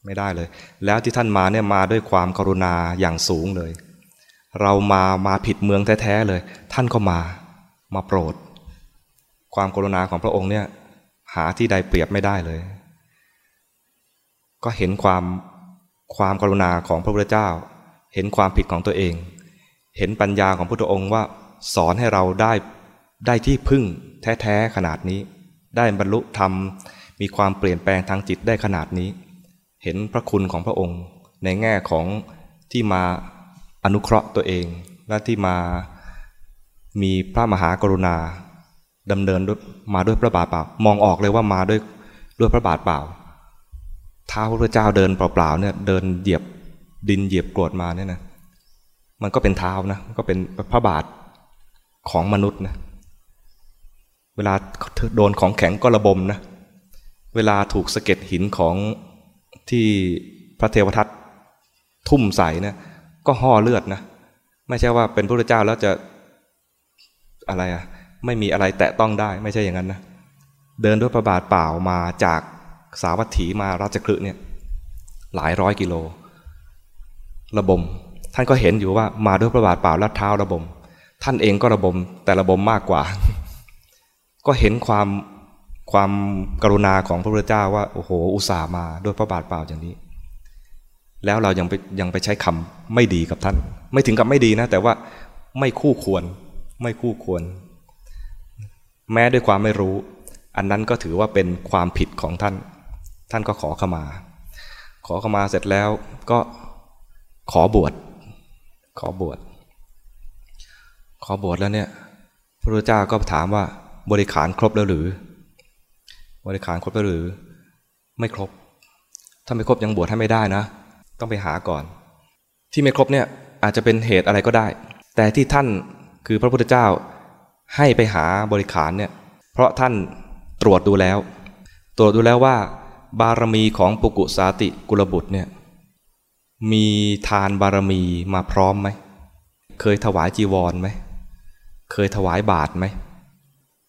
ไม่ได้เลย แล้วที่ท่านมาเนี่ยมาด้วยความกรุณาอย่างสูงเลย เรามามาผิดเมืองแท้ๆเลย ท่านก็มามาโปรด ความกรุณาของพระองค์เนี่ยหาที่ใดเปรียบไม่ได้เลย ก็เห็นความความกรุณาของพระพุทธเจ้า เห็นความผิดของตัวเอง เห็นปัญญาของพระพุทธองค์ว่าสอนให้เราได้ได้ที่พึ่งแท้ๆขนาดนี้ ได้บรรลุธรรม มีความเปลี่ยนแปลงทางจิตได้ขนาดนี้ เห็นพระคุณของพระองค์ ในแง่ของที่มาอนุเคราะห์ตัวเอง และที่มามีพระมหากรุณาดำเนินมาด้วยพระบาทเปล่า มองออกเลยว่ามาด้วยด้วยพระบาทเปล่าเท้าพระเจ้าเดินเปล่าๆเนี่ยเดินเหยียบดินเหยียบกรวดมาเนี่ยนะมันก็เป็นเท้านะก็เป็นพระบาทของมนุษย์นะ เวลาโดนของแข็งก็ระบมนะ เวลาถูกสะเก็ดหินของที่พระเทวทัตทุ่มใส่เนี่ยก็ห่อเลือดนะ ไม่ใช่ว่าเป็นพระเจ้าแล้วจะอะไรอะไม่มีอะไรแตะต้องได้ไม่ใช่อย่างนั้นนะเดินด้วยประบาทเปล่ามาจากสาวัตถีมาราชคลึเนี่ยหลายร้อยกิโล ระบม ท่านก็เห็นอยู่ว่ามาด้วยประบาทเปล่าและเท้าระบม ท่านเองก็ระบมแต่ระบมมากกว่า ก็เห็นความความกรุณาของพระพุทธเจ้าว่าโอ้โห อุตส่าห์มาด้วยพระบาทเปล่าอย่างนี้ แล้วเรายังไปยังไปใช้คำไม่ดีกับท่าน ไม่ถึงกับไม่ดีนะ แต่ว่าไม่คู่ควร ไม่คู่ควร แม้ด้วยความไม่รู้ อันนั้นก็ถือว่าเป็นความผิดของท่าน ท่านก็ขอขมา ขอขมาเสร็จแล้วก็ขอบวชขอบวชขอบวชแล้วเนี่ย พระพุทธเจ้าก็ถามว่า บริขารครบแล้วหรือ บริขารครบหรือ ไม่ครบ ถ้าไม่ครบยังบวชให้ไม่ได้นะ ต้องไปหาก่อน ที่ไม่ครบเนี่ยอาจจะเป็นเหตุอะไรก็ได้ แต่ที่ท่านคือพระพุทธเจ้าให้ไปหาบริขารเนี่ย เพราะท่านตรวจดูแล้ว ตรวจดูแล้วว่า บารมีของปุกุสาติกุลบุตรเนี่ยมีทานบารมีมาพร้อมไหม เคยถวายจีวรไหม เคยถวายบาตรไหม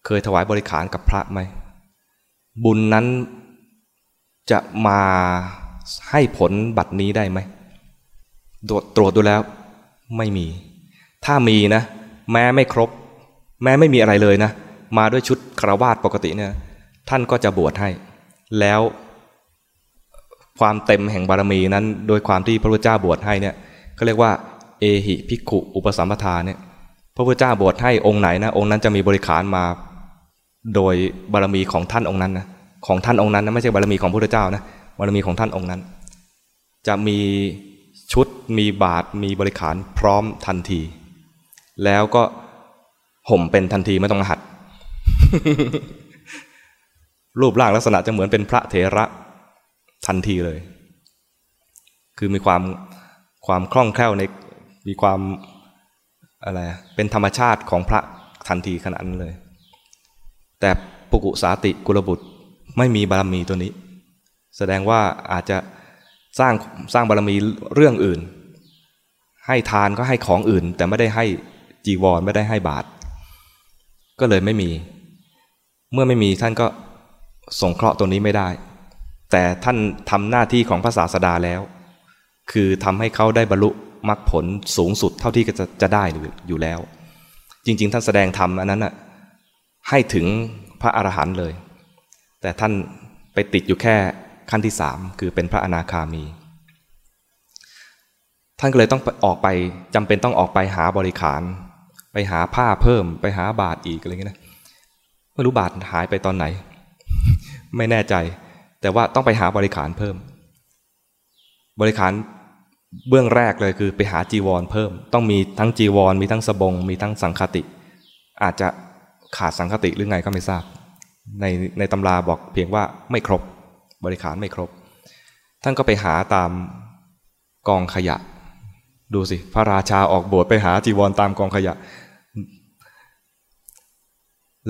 เคยถวายบริขารกับพระไหม บุญนั้นจะมาให้ผลบัตรนี้ได้ไหมตรวจดูแล้วไม่มี ถ้ามีนะ แม้ไม่ครบ แม้ไม่มีอะไรเลยนะ มาด้วยชุดคราวาสปกติเนี่ย ท่านก็จะบวชให้ แล้วความเต็มแห่งบารมีนั้น โดยความที่พระพุทธเจ้าบวชให้เนี่ยเขาเรียกว่าเอหิภิกขุอุปสัมปทาเนี่ยพระพุทธเจ้าบวชให้องค์ไหนนะ องค์นั้นจะมีบริขารมา โดยบารมีของท่านองค์นั้นนะของท่านองค์นั้นนะไม่ใช่บารมีของพระพุทธเจ้านะบารมีของท่านองค์นั้น จะมีชุดมีบาทมีบริขารพร้อมทันที แล้วก็ห่มเป็นทันทีไม่ต้องหัด รูปร่างลักษณะจะเหมือนเป็นพระเถระทันทีเลย คือมีความความคล่องแคล่วในมีความอะไรเป็นธรรมชาติของพระทันทีขนาดนั้นเลย แต่ปุกุสาติกุลบุตรไม่มีบารมีตัวนี้ แสดงว่าอาจจะสร้างสร้างบารมีเรื่องอื่น ให้ทานก็ให้ของอื่น แต่ไม่ได้ให้จีวรไม่ได้ให้บาตรก็เลยไม่มี เมื่อไม่มีท่านก็สงเคราะห์ตัวนี้ไม่ได้ แต่ท่านทำหน้าที่ของพระศาสดาแล้ว คือทำให้เขาได้บรรลุมรรคผลสูงสุดเท่าที่จะจะได้อยู่แล้ว จริง ๆ ท่านแสดงธรรมอันนั้นน่ะ ให้ถึงพระอรหันต์เลย แต่ท่านไปติดอยู่แค่ขั้นที่สามคือเป็นพระอนาคามี ท่านก็เลยต้องออกไปจำเป็นต้องออกไปหาบริขาร ไปหาผ้าเพิ่ม ไปหาบาทอีกอะไรเงี้ยนะไม่รู้บาทหายไปตอนไหน ไม่แน่ใจ แต่ว่าต้องไปหาบริขารเพิ่ม บริขารเบื้องแรกเลยคือไปหาจีวรเพิ่ม ต้องมีทั้งจีวร มีทั้งสบง มีทั้งสังคติ อาจจะ ขาดสังคติหรือไงก็ไม่ทราบ ในในตำราบอกเพียงว่าไม่ครบ บริขารไม่ครบ ท่านก็ไปหาตามกองขยะ ดูสิ พระราชาออกบวชไปหาจีวรตามกองขยะ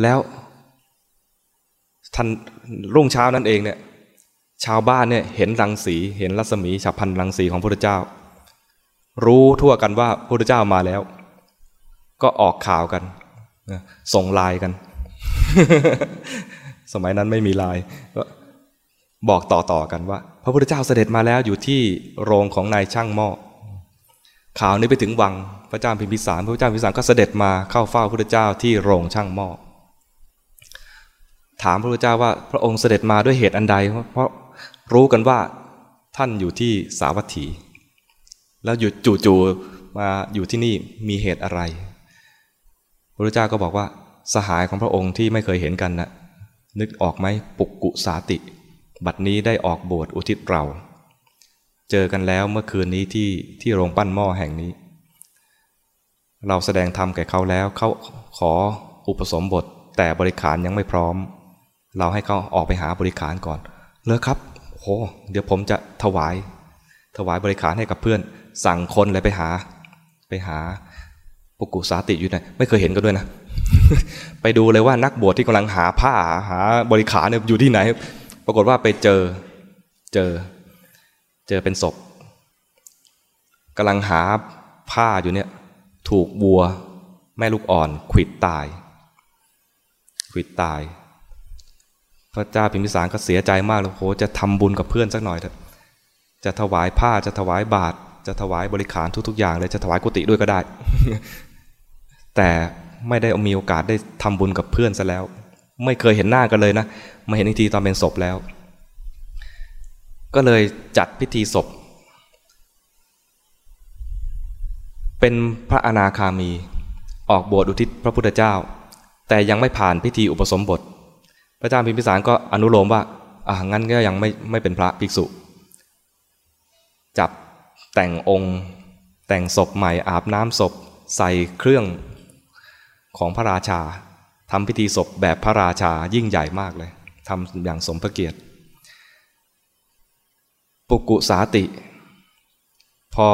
แล้วท่านรุ่งเช้านั่นเองเนี่ยชาวบ้านเนี่ยเห็นรังสีเห็นรัศมีฉับพันรังสีของพระพุทธเจ้า รู้ทั่วกันว่าพระพุทธเจ้ามาแล้ว ก็ออกข่าวกัน ส่งไลน์กัน สมัยนั้นไม่มีไลน์ก็บอกต่อๆกันว่า พระพุทธเจ้าเสด็จมาแล้วอยู่ที่โรงของนายช่างหม้อข่าวนี้ไปถึงวังพระเจ้าพิมพิสาร พระเจ้าพิมพิสารก็เสด็จมาเข้าเฝ้าพระพุทธเจ้าที่โรงช่างหม้อถามพระพุทธเจ้าว่าพระองค์เสด็จมาด้วยเหตุอันใด เพราะรู้กันว่าท่านอยู่ที่สาวัตถี แล้วหยุดจู่ๆมาอยู่ที่นี่มีเหตุอะไร พระเจ้าก็บอกว่าสหายของพระองค์ที่ไม่เคยเห็นกันนะนึกออกไหมปุกกุสาติ บัดนี้ได้ออกบวชอุทิศเรา เจอกันแล้วเมื่อคืนนี้ที่ที่โรงปั้นหม้อแห่งนี้ เราแสดงธรรมแก่เขาแล้วเขาขออุปสมบทแต่บริขารยังไม่พร้อม เราให้เขาออกไปหาบริขารก่อนเลยครับโหเดี๋ยวผมจะถวาย ถวายบริขารให้กับเพื่อน สั่งคนเลยไปหา ไปหา ปุกุสาติอยู่ไหนไม่เคยเห็นกันด้วยนะ ไปดูเลยว่านักบวชที่กำลังหาผ้าหาบริขารเนี่ยอยู่ที่ไหน ปรากฏว่าไปเจอเจอเจอเป็นศพกำลังหาผ้าอยู่เนี่ยถูกบัวแม่ลูกอ่อนขิดตายขิดตาย พระเจ้าพิมพิสารก็เสียใจมากเลยโหจะทำบุญกับเพื่อนสักหน่อยเถอะจะถวายผ้าจะถวายบาตรจะถวายบริขารทุกๆอย่างเลยจะถวายกุฏิด้วยก็ได้ แต่ไม่ได้มีโอกาสได้ทำบุญกับเพื่อนซะแล้ว ไม่เคยเห็นหน้ากันเลยนะมาเห็นอีกทีตอนเป็นศพแล้ว ก็เลยจัดพิธีศพ เป็นพระอนาคามี ออกบวชอุทิศพระพุทธเจ้า แต่ยังไม่ผ่านพิธีอุปสมบท พระเจ้าพิมพิสารก็อนุโลมว่าอ่างั้นก็ยังไม่ไม่เป็นพระภิกษุ จับแต่งองค์ แต่งศพใหม่อาบน้ำศพ ใส่เครื่อง ของพระราชาทำพิธีศพแบบพระราชายิ่งใหญ่มากเลยทำอย่างสมพระเกียรติ ปุกุสาติ พอ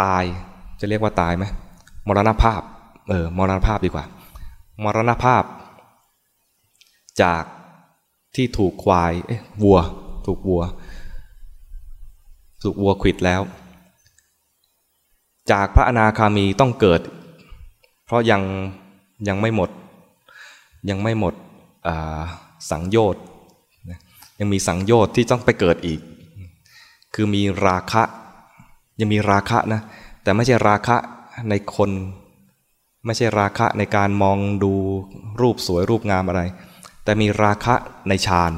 ตายจะเรียกว่าตายไหมมรณภาพเออมรณภาพดีกว่า มรณภาพ จากที่ถูกควายวัว ถูกวัว ถูกวัวขิดแล้ว จากพระอนาคามีต้องเกิด เพราะยังยังไม่หมด ยังไม่หมดสังโยชน์ยังมีสังโยชน์ที่ต้องไปเกิดอีก คือมีราคะยังมีราคะนะแต่ไม่ใช่ราคะในคน ไม่ใช่ราคะในการมองดูรูปสวยรูปงามอะไร แต่มีราคะในฌาน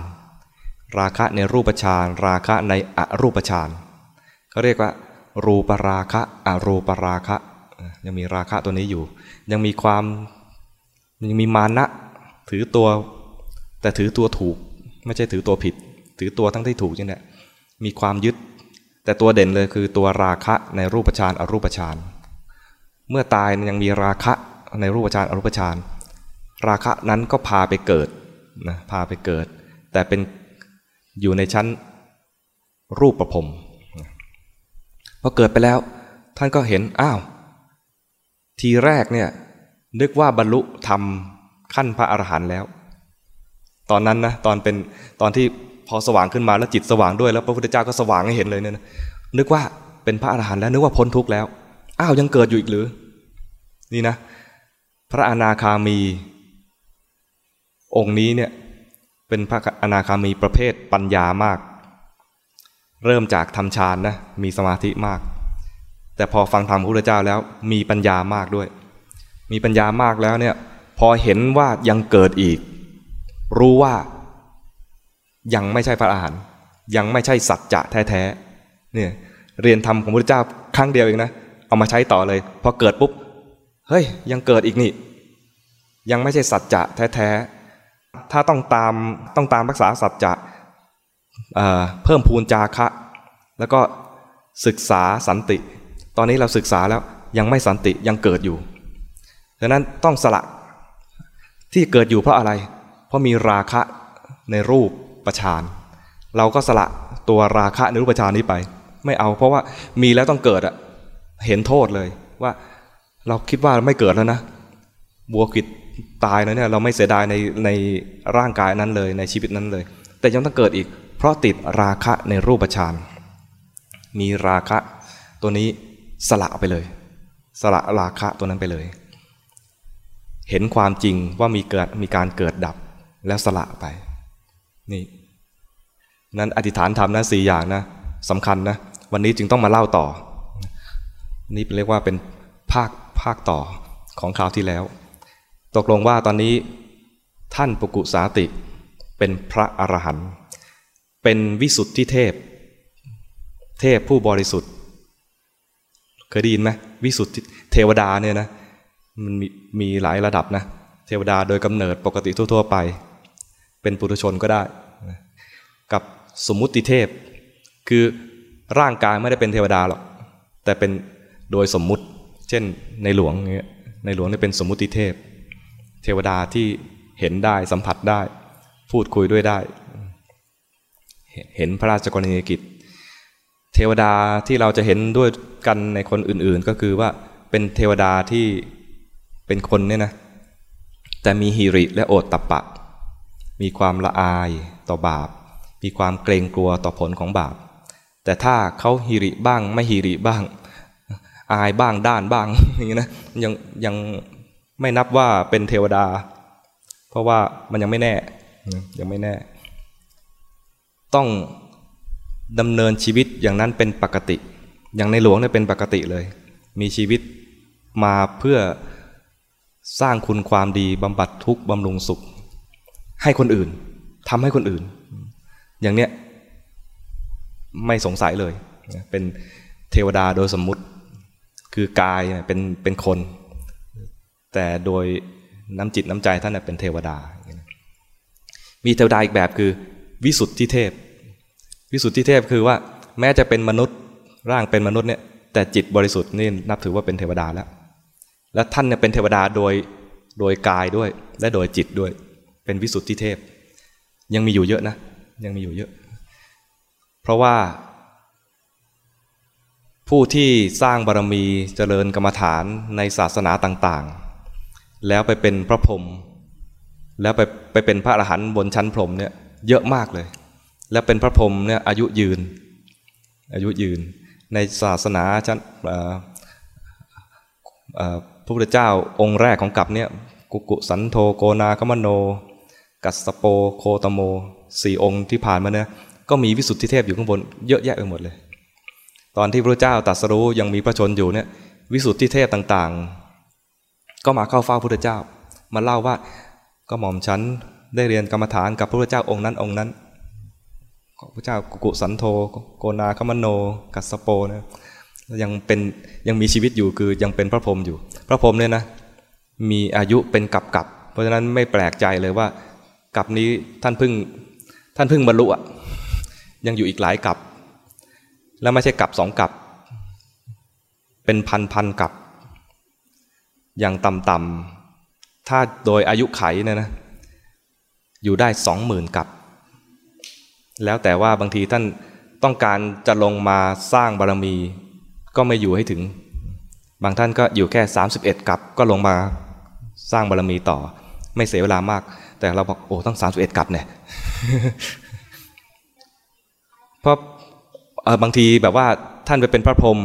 ราคะในรูปฌานราคะในอรูปฌานเขาเรียกว่า รูปราคะอรูปราคะ ยังมีราคะตัวนี้อยู่ ยังมีความยังมีมานะถือตัว แต่ถือตัวถูก ไม่ใช่ถือตัวผิด ถือตัวทั้งที่ถูกจริงแหละมีความยึด แต่ตัวเด่นเลยคือตัวราคะในรูปฌานอรูปฌานเมื่อตายยังมีราคะในรูปฌานอรูปฌานราคะนั้นก็พาไปเกิดนะพาไปเกิด แต่เป็นอยู่ในชั้นรูปประพรม พอเกิดไปแล้ว ท่านก็เห็นอ้าว ทีแรกเนี่ยนึกว่าบรรลุธรรมขั้นพระอรหันต์แล้ว ตอนนั้นนะตอนเป็นตอนที่พอสว่างขึ้นมาแล้วจิตสว่างด้วยแล้วพระพุทธเจ้าก็สว่างให้เห็นเลยเนี่ยนึกว่าเป็นพระอรหันต์แล้วนึกว่าพ้นทุกข์แล้วอ้าวยังเกิดอยู่อีกหรือ นี่นะ พระอนาคามี องค์นี้เนี่ยเป็นพระอนาคามีประเภทปัญญามาก เริ่มจากทำฌานนะมีสมาธิมาก แต่พอฟังธรรมพระพุทธเจ้าแล้วมีปัญญามากด้วย มีปัญญามากแล้วเนี่ยพอเห็นว่ายังเกิดอีก รู้ว่ายังไม่ใช่พระอาหารยังไม่ใช่สัจจะแท้ๆเนี่ยเรียนธรรมของพระพุทธเจ้าครั้งเดียวเองนะเอามาใช้ต่อเลยพอเกิดปุ๊บเฮ้ยยังเกิดอีกนี่ ยังไม่ใช่สัจจะแท้ๆถ้าต้องตามต้องตามรักษาสัจจะ เพิ่มพูนจาคะ แล้วก็ศึกษาสันติ ตอนนี้เราศึกษาแล้วยังไม่สันติยังเกิดอยู่ดังนั้นต้องสละที่เกิดอยู่เพราะอะไร เพราะมีราคะในรูปประชานเราก็สละตัวราคะในรูปประชานนี้ไป ไม่เอาเพราะว่ามีแล้วต้องเกิดอะเห็นโทษเลยว่าเราคิดว่าไม่เกิดแล้วนะบัวกิดตายแล้วเนี่ยเราไม่เสียดายในในร่างกายนั้นเลยในชีวิตนั้นเลย แต่ยังต้องเกิดอีก เพราะติดราคะในรูปฌานมีราคะตัวนี้สละไปเลย สละราคะตัวนั้นไปเลย เห็นความจริงว่ามีเกิดมีการเกิดดับแล้วสละไป นี่นั้นอธิษฐานธรรมนะสี่อย่างนะสำคัญนะ วันนี้จึงต้องมาเล่าต่อ นี่เรียกว่าเป็นภาคภาคต่อของคราวที่แล้ว ตกลงว่าตอนนี้ท่านปุกุสาติเป็นพระอรหันต์ เป็นวิสุทธิเทพ เทพผู้บริสุทธิ์ เคยได้ยินไหมวิสุทธิเทวดาเนี่ยนะมันมีมีหลายระดับนะ เทวดาโดยกำเนิดปกติทั่ว ๆ ไป เป็นปุถุชนก็ได้ กับสมมุติเทพ คือร่างกายไม่ได้เป็นเทวดาหรอก แต่เป็นโดยสมมุติ เช่นในหลวงเงี้ยในหลวงนี่เป็นสมมุติเทพ เทวดาที่เห็นได้สัมผัสได้ พูดคุยด้วยได้ เห็นพระราชกรณียกิจ เทวดาที่เราจะเห็นด้วยกันในคนอื่นๆ ก็คือว่าเป็นเทวดาที่เป็นคนเนี่ยนะแต่มีหิริและโอตตัปปะ มีความละอายต่อบาป มีความเกรงกลัวต่อผลของบาป แต่ถ้าเขาหิริบ้างไม่หิริบ้าง อายบ้างด้านบ้างอย่างนี้นะยังยังไม่นับว่าเป็นเทวดา เพราะว่ามันยังไม่แน่ยังไม่แน่ ต้องดำเนินชีวิตอย่างนั้นเป็นปกติ อย่างในหลวงเนี่ยเป็นปกติเลย มีชีวิตมาเพื่อสร้างคุณความดีบำบัดทุกข์บำรุงสุข ให้คนอื่นทำให้คนอื่น อย่างเนี้ยไม่สงสัยเลย เป็นเทวดาโดยสมมุติ คือกายเป็นเป็นคน แต่โดยน้ำจิตน้ำใจท่านเป็นเทวดา มีเทวดาอีกแบบคือวิสุทธิเทพ วิสุทธิเทพคือว่า แม้จะเป็นมนุษย์ร่างเป็นมนุษย์เนี่ยแต่จิตบริสุทธิ์นี่นับถือว่าเป็นเทวดาแล้ว และท่านเนี่ยเป็นเทวดาโดยโดยกายด้วย และโดยจิตด้วย เป็นวิสุทธิเทพ ยังมีอยู่เยอะนะ ยังมีอยู่เยอะ เพราะว่า ผู้ที่สร้างบารมีเจริญกรรมฐานในศาสนาต่างๆ แล้วไปเป็นพระพรหมแล้วไปไปเป็นพระอรหันต์บนชั้นพรหมเนี่ยเยอะมากเลย แล้วเป็นพระพรหมเนี่ยอายุยืน อายุยืน ในศาสนาชั้นพระพุทธเจ้าองค์แรกของกัปเนี่ยกุกุสันโธโกนาคมโน กัสโปโคตโมสี่องค์ที่ผ่านมาเนี่ยก็มีวิสุทธิเทพอยู่ข้างบนเยอะแยะไปหมดเลย ตอนที่พระเจ้าตรัสรู้ยังมีพระชนอยู่เนี่ยวิสุทธิเทพต่างๆ ก็มาเข้าเฝ้าพระพุทธเจ้า มาเล่าว่าก็หม่อมฉันได้เรียนกรรมฐานกับพระพุทธเจ้าองค์นั้นองค์นั้น พระเจ้ากุกุสันโธโกนาคมโน กัสโปนะยังเป็นยังมีชีวิตอยู่คือยังเป็นพระพรหมอยู่ พระพรหมเนี่ยนะมีอายุเป็นกับกับเพราะฉะนั้นไม่แปลกใจเลยว่ากับนี้ท่านพึ่งท่านพึ่งบรรลุอะยังอยู่อีกหลายกับ แล้วไม่ใช่กับสองกับ เป็นพันพันกับ อย่างต่ำๆถ้าโดยอายุไขเนี่ยนะอยู่ได้สองหมื่นกับ แล้วแต่ว่าบางทีท่านต้องการจะลงมาสร้างบารมี ก็ไม่อยู่ให้ถึง บางท่านก็อยู่แค่ 31 กับก็ลงมาสร้างบารมีต่อ ไม่เสียเวลามาก แต่เราบอกโอ้ต้อง 31 กับเนี่ยเพราะบางทีแบบว่าท่านไปเป็นพระพรหม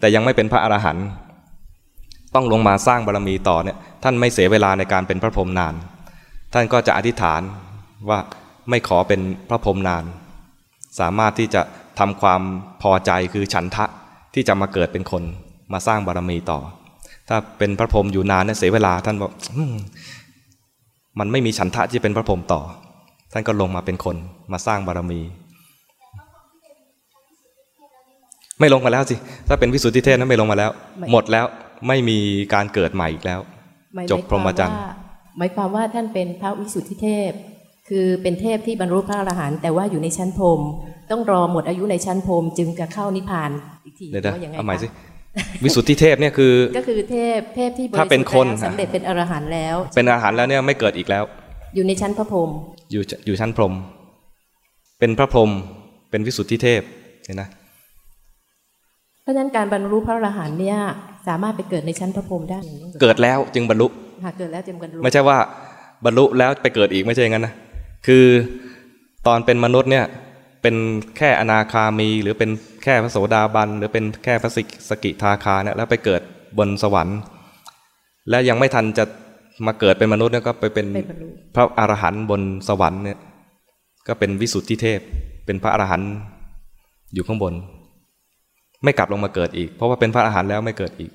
แต่ยังไม่เป็นพระอรหันต์ต้องลงมาสร้างบารรมีต่อเนี่ยท่านไม่เสียเวลาในการเป็นพระพรหมนาน ท่านก็จะอธิษฐานว่า ไม่ขอเป็นพระพรหมนาน สามารถที่จะทำความพอใจคือฉันทะที่จะมาเกิดเป็นคนมาสร้างบารมีต่อ ถ้าเป็นพระพรหมอยู่นานเนี่ยเสียเวลาท่านบอกอืมมันไม่มีฉันทะที่จะเป็นพระพรหมต่อ ท่านก็ลงมาเป็นคนมาสร้างบารมี ไม่ลงมาแล้วสิ ถ้าเป็นวิสุทธิเทศนั้นไม่ลงมาแล้วไม่หมดแล้วไม่มีการเกิดใหม่อีกแล้วหมายจบพรหมจรรย์หมายความว่าท่านเป็นพระวิสุทธิเทพ คือเป็นเทพที่บรรลุพระอรหันต์แต่ว่าอยู่ในชั้นพรหมต้องรอหมดอายุในชั้นพรหมจึงจะเข้านิพพานอีกทีเดี๋ยวนะว่ายังไงเอาใหม่คะสิวิสุทธิเทพเนี่ยคือ ก็คือเทพเทพที่บริสุทถ้าธิ์เป็นคนแล้วสำเร็จเป็นอรหันต์แล้ว เป็นอาหารแล้วเนี่ยไม่เกิดอีกแล้ว อยู่ในชั้นพระพรหมอยู่อยู่ชั้นพรหมเป็นพระพรหมเป็นวิสุทธิเทพเห็นนะเพราะฉะนั้นการบรรลุพระอรหันต์เนี่ยสามารถไปเกิดในชั้นพระพรหมได้อย่างนี้เกิดแล้วจึงบรรลุหากเกิดแล้วจึงบรรลุ ไม่ใช่ว่าบรรลุแล้วไปเกิดอีกไม่ใช่อย่างนั้นนะ คือตอนเป็นมนุษย์เนี่ยเป็นแค่อนาคามี หรือเป็นแค่พระโสดาบัน หรือเป็นแค่พระสิกสกิทาคาเนี่ยแล้วไปเกิดบนสวรรค์ และยังไม่ทันจะมาเกิดเป็นมนุษย์เนี่ยก็ไปเป็นปบรรลุพระอรหันต์บนสวรรค์เนี่ยก็เป็นวิสุทธิเทพ เป็นพระอรหันต์อยู่ข้างบน ไม่กลับลงมาเกิดอีก เพราะว่าเป็นพระอรหันต์แล้วไม่เกิดอีก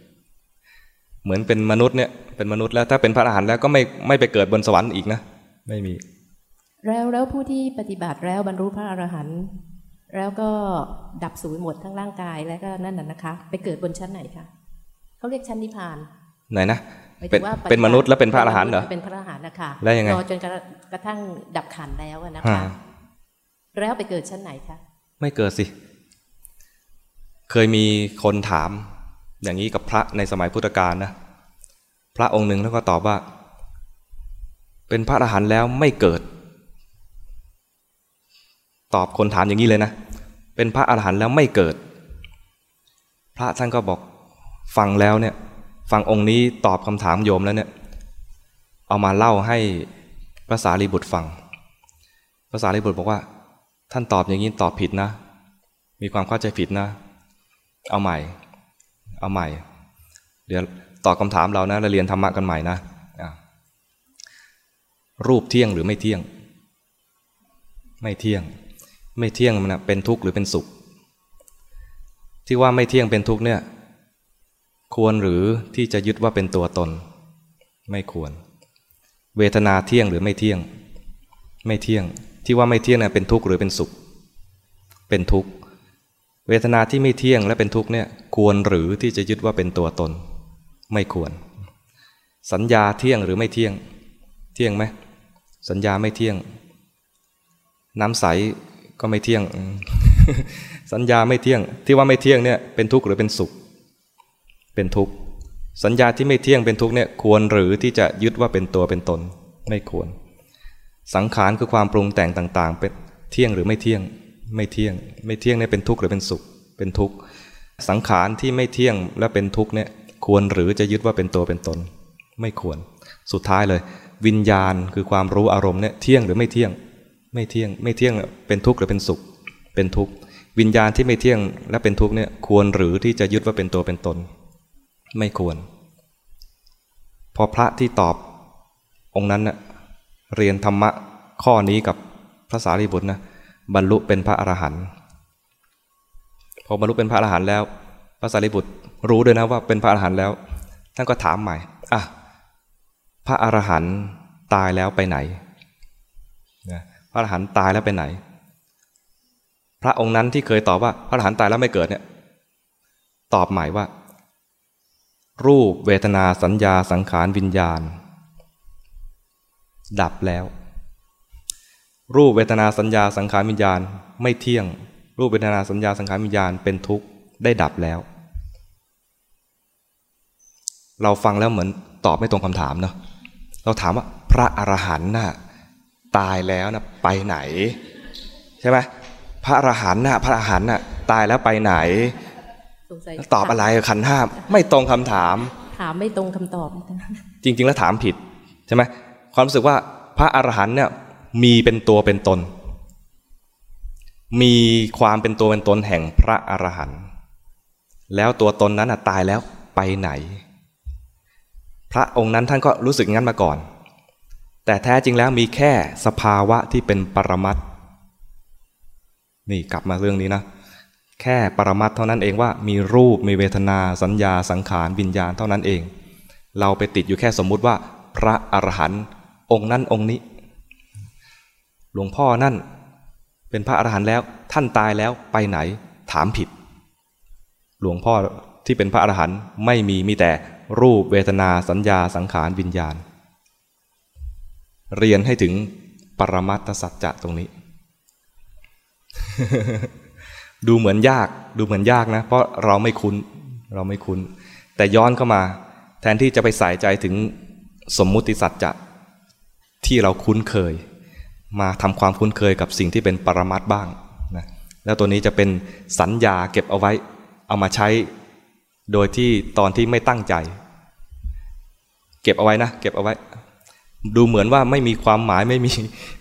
เหมือนเป็นมนุษย์เนี่ยเป็นมนุษย์แล้วถ้าเป็นพระอรหันต์แล้วก็ไม่ไม่ไปเกิดบนสวรรค์อีกนะ ไม่มี แล้วแล้วผู้ที่ปฏิบัติแล้วบรรลุพระอรหันต์แล้วก็ดับสูญหมดทั้งร่างกายแล้วก็นั่นน่ะนะคะ ไปเกิดบนชั้นไหนคะเขาเรียกชั้นนิพพานไหนนะหมายเป็ถึนงว่าเป็นมนุษย์แล้วเป็นพระอรหันต์เหรอเป็นพระอรหันต์นะคะแล้วยังไงรอจนกระกระทั่งดับขันธ์แล้วอะนะอ่าคะแล้วไปเกิดชั้นไหนคะไม่เกิดสิ เคยมีคนถาม อย่างนี้กับพระในสมัยพุทธกาลนะพระองค์หนึ่งแล้วก็ตอบว่า เป็นพระอรหันต์แล้วไม่เกิด ตอบคนถามอย่างนี้เลยนะ เป็นพระอรหันต์แล้วไม่เกิด พระท่านก็บอกฟังแล้วเนี่ยฟังองค์นี้ตอบคำถามโยมแล้วเนี่ยเอามาเล่าให้พระสารีบุตรฟังพระสารีบุตรบอกว่า ท่านตอบอย่างนี้ตอบผิดนะ มีความเข้าใจผิดนะ เอาใหม่ เอาใหม่ เดี๋ยวตอบคำถามเรานะเราเรียนธรรมะกันใหม่นะรูปเที่ยงหรือไม่เที่ยง ไม่เที่ยง ไม่เที่ยงมันนะเป็นทุกข์หรือเป็นสุข ที่ว่าไม่เที่ยงเป็นทุกข์เนี่ย ควรหรือที่จะยึดว่าเป็นตัวตน ไม่ควร เวทนาเที่ยงหรือไม่เที่ยง ไม่เที่ยง ที่ว่าไม่เที่ยงเนี่ยเป็นทุกข์หรือเป็นสุข เป็นทุกข์เวทนาที่ไม่เที่ยงและเป็นทุกข์เนี่ยควรหรือที่จะยึดว่าเป็นตัวตน ไม่ควร สัญญาเที่ยงหรือไม่เที่ยง เที่ยงไหมสัญญาไม่เที่ยง น้ำใส ก็ไม่เที่ยง สัญญาไม่เที่ยง ที่ว่าไม่เที่ยงเนี่ยเป็นทุกข์หรือเป็นสุข เป็นทุกข์ สัญญาที่ไม่เที่ยงเป็นทุกข์เนี่ยควรหรือที่จะยึดว่าเป็นตัวเป็นตน ไม่ควร สังขารคือความปรุงแต่งต่าง ๆ เป็นเที่ยงหรือไม่เที่ยง ไม่เที่ยง ไม่เที่ยงเนี่ยเป็นทุกข์หรือเป็นสุข เป็นทุกข์ สังขารที่ไม่เที่ยงและเป็นทุกข์เนี่ยควรหรือจะยึดว่าเป็นตัวเป็นตน ไม่ควร สุดท้ายเลย วิญญาณคือความรู้อารมณ์เนี่ยเที่ยงหรือไม่เที่ยง ไม่เที่ยงไม่เที่ยงเป็นทุกข์หรือเป็นสุข เป็นทุกข์วิญญาณที่ไม่เที่ยงและเป็นทุกข์เนี่ยควรหรือที่จะยึดว่าเป็นตัวเป็นตน ไม่ควร พอพระที่ตอบองค์นั้นเน่ะเรียนธรรมะข้อนี้กับพระสารีบุตรนะบรรลุเป็นพระอรหันต์พอบรรลุเป็นพระอรหันต์แล้ว พระสารีบุตรรู้ด้วยนะว่าเป็นพระอรหันต์แล้วท่านก็ถามใหม่อะพระอรหันต์ตายแล้วไปไหน พระอรหันต์ตายแล้วไปไหน พระองค์นั้นที่เคยตอบว่าพระอรหันต์ตายแล้วไม่เกิดเนี่ยตอบใหม่ว่า รูปเวทนาสัญญาสังขารวิญญาณ ดับแล้ว รูปเวทนาสัญญาสังขารวิญญาณไม่เที่ยง รูปเวทนาสัญญาสังขารวิญญาณเป็นทุกข์ได้ดับแล้ว เราฟังแล้วเหมือนตอบไม่ตรงคำถามเนาะเราถามว่าพระอรหันต์น่ะ ตายแล้วนะไปไหนใช่ไหมพระอรหันต์น่ะพระอรหันต์น่ะตายแล้วไปไหนสงสัยตอบอะไรขันธ์ห้าไม่ตรงคำถาม ถามไม่ตรงคำตอบนะคะจริง ๆ แล้วถามผิดใช่ไหมความรู้สึกว่าพระอรหันต์เนี่ยมีเป็นตัวเป็นตน มีความเป็นตัวเป็นตนแห่งพระอรหันต์แล้วตัวตนนั้นน่ะตายแล้วไปไหนพพระองค์นั้นท่านก็รู้สึกงั้นมาก่อน แต่แท้จริงแล้วมีแค่สภาวะที่เป็นปรมัตถ์นี่กลับมาเรื่องนี้นะ แค่ปรมัตถ์เท่านั้นเองว่ามีรูปมีเวทนาสัญญาสังขารวิญญาณเท่านั้นเอง เราไปติดอยู่แค่สมมุติว่า พระอรหันต์องค์นั้นองค์นี้ หลวงพ่อนั่นเป็นพระอรหันต์แล้วท่านตายแล้วไปไหนถามผิด หลวงพ่อที่เป็นพระอรหันต์ไม่มีมีแต่รูปเวทนาสัญญาสังขารวิญญาณ เรียนให้ถึงปรมัตถสัจจะตรงนี้ ดูเหมือนยากดูเหมือนยากนะ เพราะเราไม่คุ้นเราไม่คุ้น แต่ย้อนเข้ามา แทนที่จะไปใส่ใจถึงสมมุติสัจจะที่เราคุ้นเคย มาทำความคุ้นเคยกับสิ่งที่เป็นปรมัตบ้างนะแล้วตัวนี้จะเป็นสัญญาเก็บเอาไว้ เอามาใช้ โดยที่ตอนที่ไม่ตั้งใจ เก็บเอาไว้นะ เก็บเอาไว้ ดูเหมือนว่าไม่มีความหมายไม่มี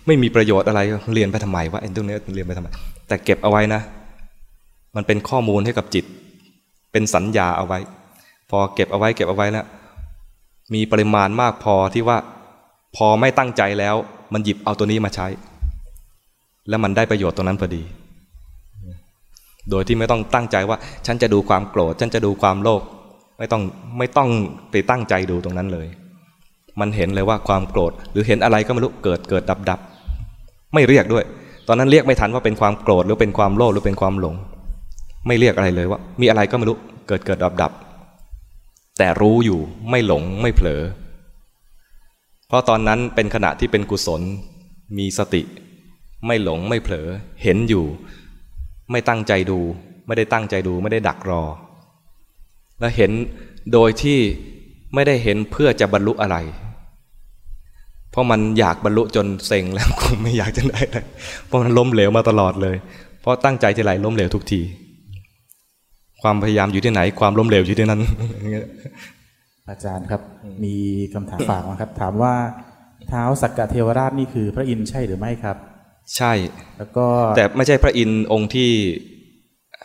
ไม่มีประโยชน์อะไรเรียนไปทำไมวะไอ้ตรงนี้เรียนไปทำไม แต่เก็บเอาไว้นะ มันเป็นข้อมูลให้กับจิต เป็นสัญญาเอาไว้ พอเก็บเอาไว้เก็บเอาไว้แล้วมีปริมาณมากพอที่ว่า พอไม่ตั้งใจแล้ว มันหยิบเอาตัวนี้มาใช้ แล้วมันได้ประโยชน์ตรงนั้นพอดี โดยที่ไม่ต้องตั้งใจว่า ฉันจะดูความโกรธฉันจะดูความโลภไม่ต้องไม่ต้องไปตั้งใจดูตรงนั้นเลย มันเห็นเลยว่าความโกรธ หรือเห็นอะไรก็ไม่รู้เกิดเกิดดับดับไม่เรียกด้วย ตอนนั้นเรียกไม่ทันว่าเป็นความโกรธหรือเป็นความโลภหรือเป็นความหลง ไม่เรียกอะไรเลยว่า มีอะไรก็ไม่รู้เกิดเกิดดับดับแต่รู้อยู่ไม่หลงไม่เผลอ เพราะตอนนั้นเป็นขณะที่เป็นกุศล มีสติ ไม่หลงไม่เผลอ เห็นอยู่ ไม่ตั้งใจดู ไม่ได้ตั้งใจดู ไม่ได้ดักรอ และเห็นโดยที่ไม่ได้เห็นเพื่อจะบรรลุอะไร เพราะมันอยากบรรลุจนเซ็งแล้วคงไม่อยากจะได้เลยเพราะมันล้มเหลวมาตลอดเลย เพราะตั้งใจจะไหลล้มเหลวทุกที ความพยายามอยู่ที่ไหน ความล้มเหลวอยู่ที่นั้น อาจารย์ครับมีคำถามฝากมาครับ ถามว่าเท้าสักกะเทวราชนี่คือพระอินทร์ใช่หรือไม่ครับ ใช่ แล้วก็แต่ไม่ใช่พระอินทร์องค์ที่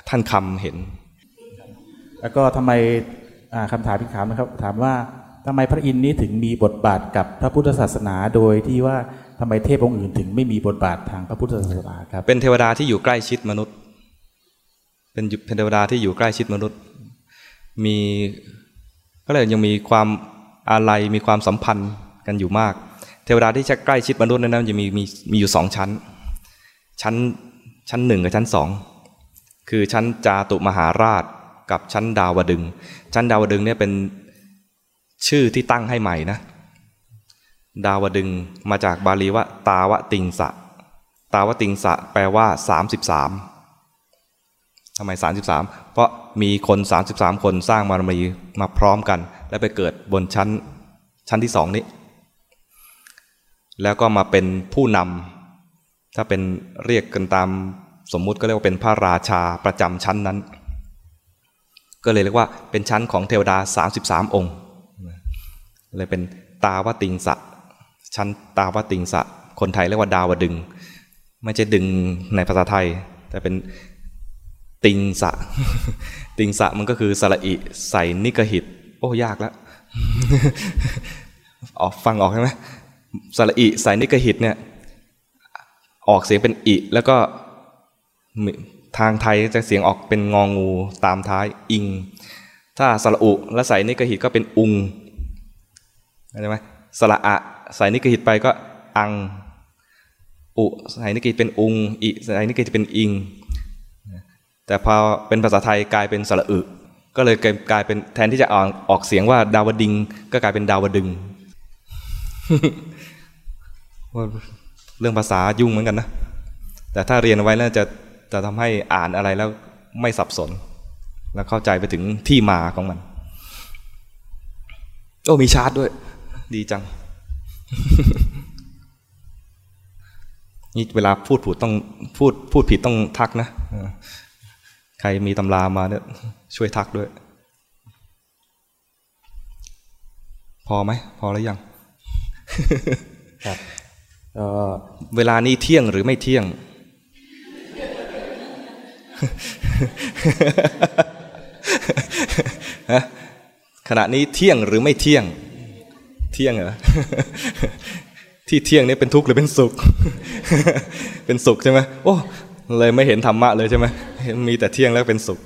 ท่านคำเห็น แล้วก็ทำไมอ่าคำถามอีกถามนะครับ ถามว่า ทำไมพระอินทร์นี้ถึงมีบทบาทกับพระพุทธศาสนา โดยที่ว่าทำไมเทพองค์อื่นถึงไม่มีบทบาททางพระพุทธศาสนาครับ เป็นเทวดาที่อยู่ใกล้ชิดมนุษย์ เป็นเป็นเทวดาที่อยู่ใกล้ชิดมนุษย์ มีก็เลยยังมีความอาลัยมีความสัมพันธ์กันอยู่มาก เทวดาที่จะใกล้ชิดมนุษย์นั้นจะมีมีมีอยู่สองชั้น ชั้นชั้นหนึ่งกับชั้นสองคือชั้นจาตุมหาราชกับชั้นดาวดึง ชั้นดาวดึงเนี่ยเป็น ชื่อที่ตั้งให้ใหม่นะ ดาวดึงมาจากบาลีว่า ตาวติงสะ ตาวติงสะแปลว่า 33ทำไม 33 เพราะมีคน 33 คนสร้างบารมีมาพร้อมกัน แล้วไปเกิดบนชั้นชั้นที่สองนี้ แล้วก็มาเป็นผู้นำถ้าเป็นเรียกกันตามสมมุติก็เรียกว่าเป็นพระราชาประจำชั้นนั้น ก็เลยเรียกว่าเป็นชั้นของเทวดา 33 องค์ เลยเป็นตาวติงสะ ชั้นตาวติงสะ คนไทยเรียกว่าดาวดึง ไม่ใช่ดึงในภาษาไทย แต่เป็นติงสะ ติงสะมันก็คือสระอิใส่นิกหิต โอ้ยากแล้วออกฟังออกใช่ไหมสระอิใส่นิกหิตเนี่ยออกเสียงเป็นอิแล้วก็ทางไทยจะเสียงออกเป็นงองูตามท้ายอิง ถ้าสระอุแล้วใส่นิกหิตก็เป็นอุง ใจไหมสระอะใส่นิกหิตไปก็อัง อุใส่นิกหิตเป็นอุงอิใส่นิกหิตเป็นอิง แต่พอเป็นภาษาไทยกลายเป็นสระอึ ก็เลยกลายเป็นแทนที่จะออกออกเสียงว่าดาวดิง ก็กลายเป็นดาวดึงว่าเรื่องภาษายุ่งเหมือนกันนะ แต่ถ้าเรียนไว้แล้วจะจะทำให้อ่านอะไรแล้วไม่สับสน แล้วเข้าใจไปถึงที่มาของมัน โอ้มีชาร์จด้วย ดีจัง นี่เวลาพูดผูดต้องพูดพูดผิดต้องทักนะเออใครมีตำรามาเนี่ยช่วยทักด้วย พอไหม พอแล้วยัง ครับก็เวลานี้เที่ยงหรือไม่เที่ยงฮะขณะนี้เที่ยงหรือไม่เที่ยง เที่ยงเหรอที่เที่ยงนี่เป็นทุกข์หรือเป็นสุข เป็นสุขใช่ไหมโอ้เลยไม่เห็นธรรมะเลยใช่ไหมมีแต่เที่ยงแล้วเป็นสุข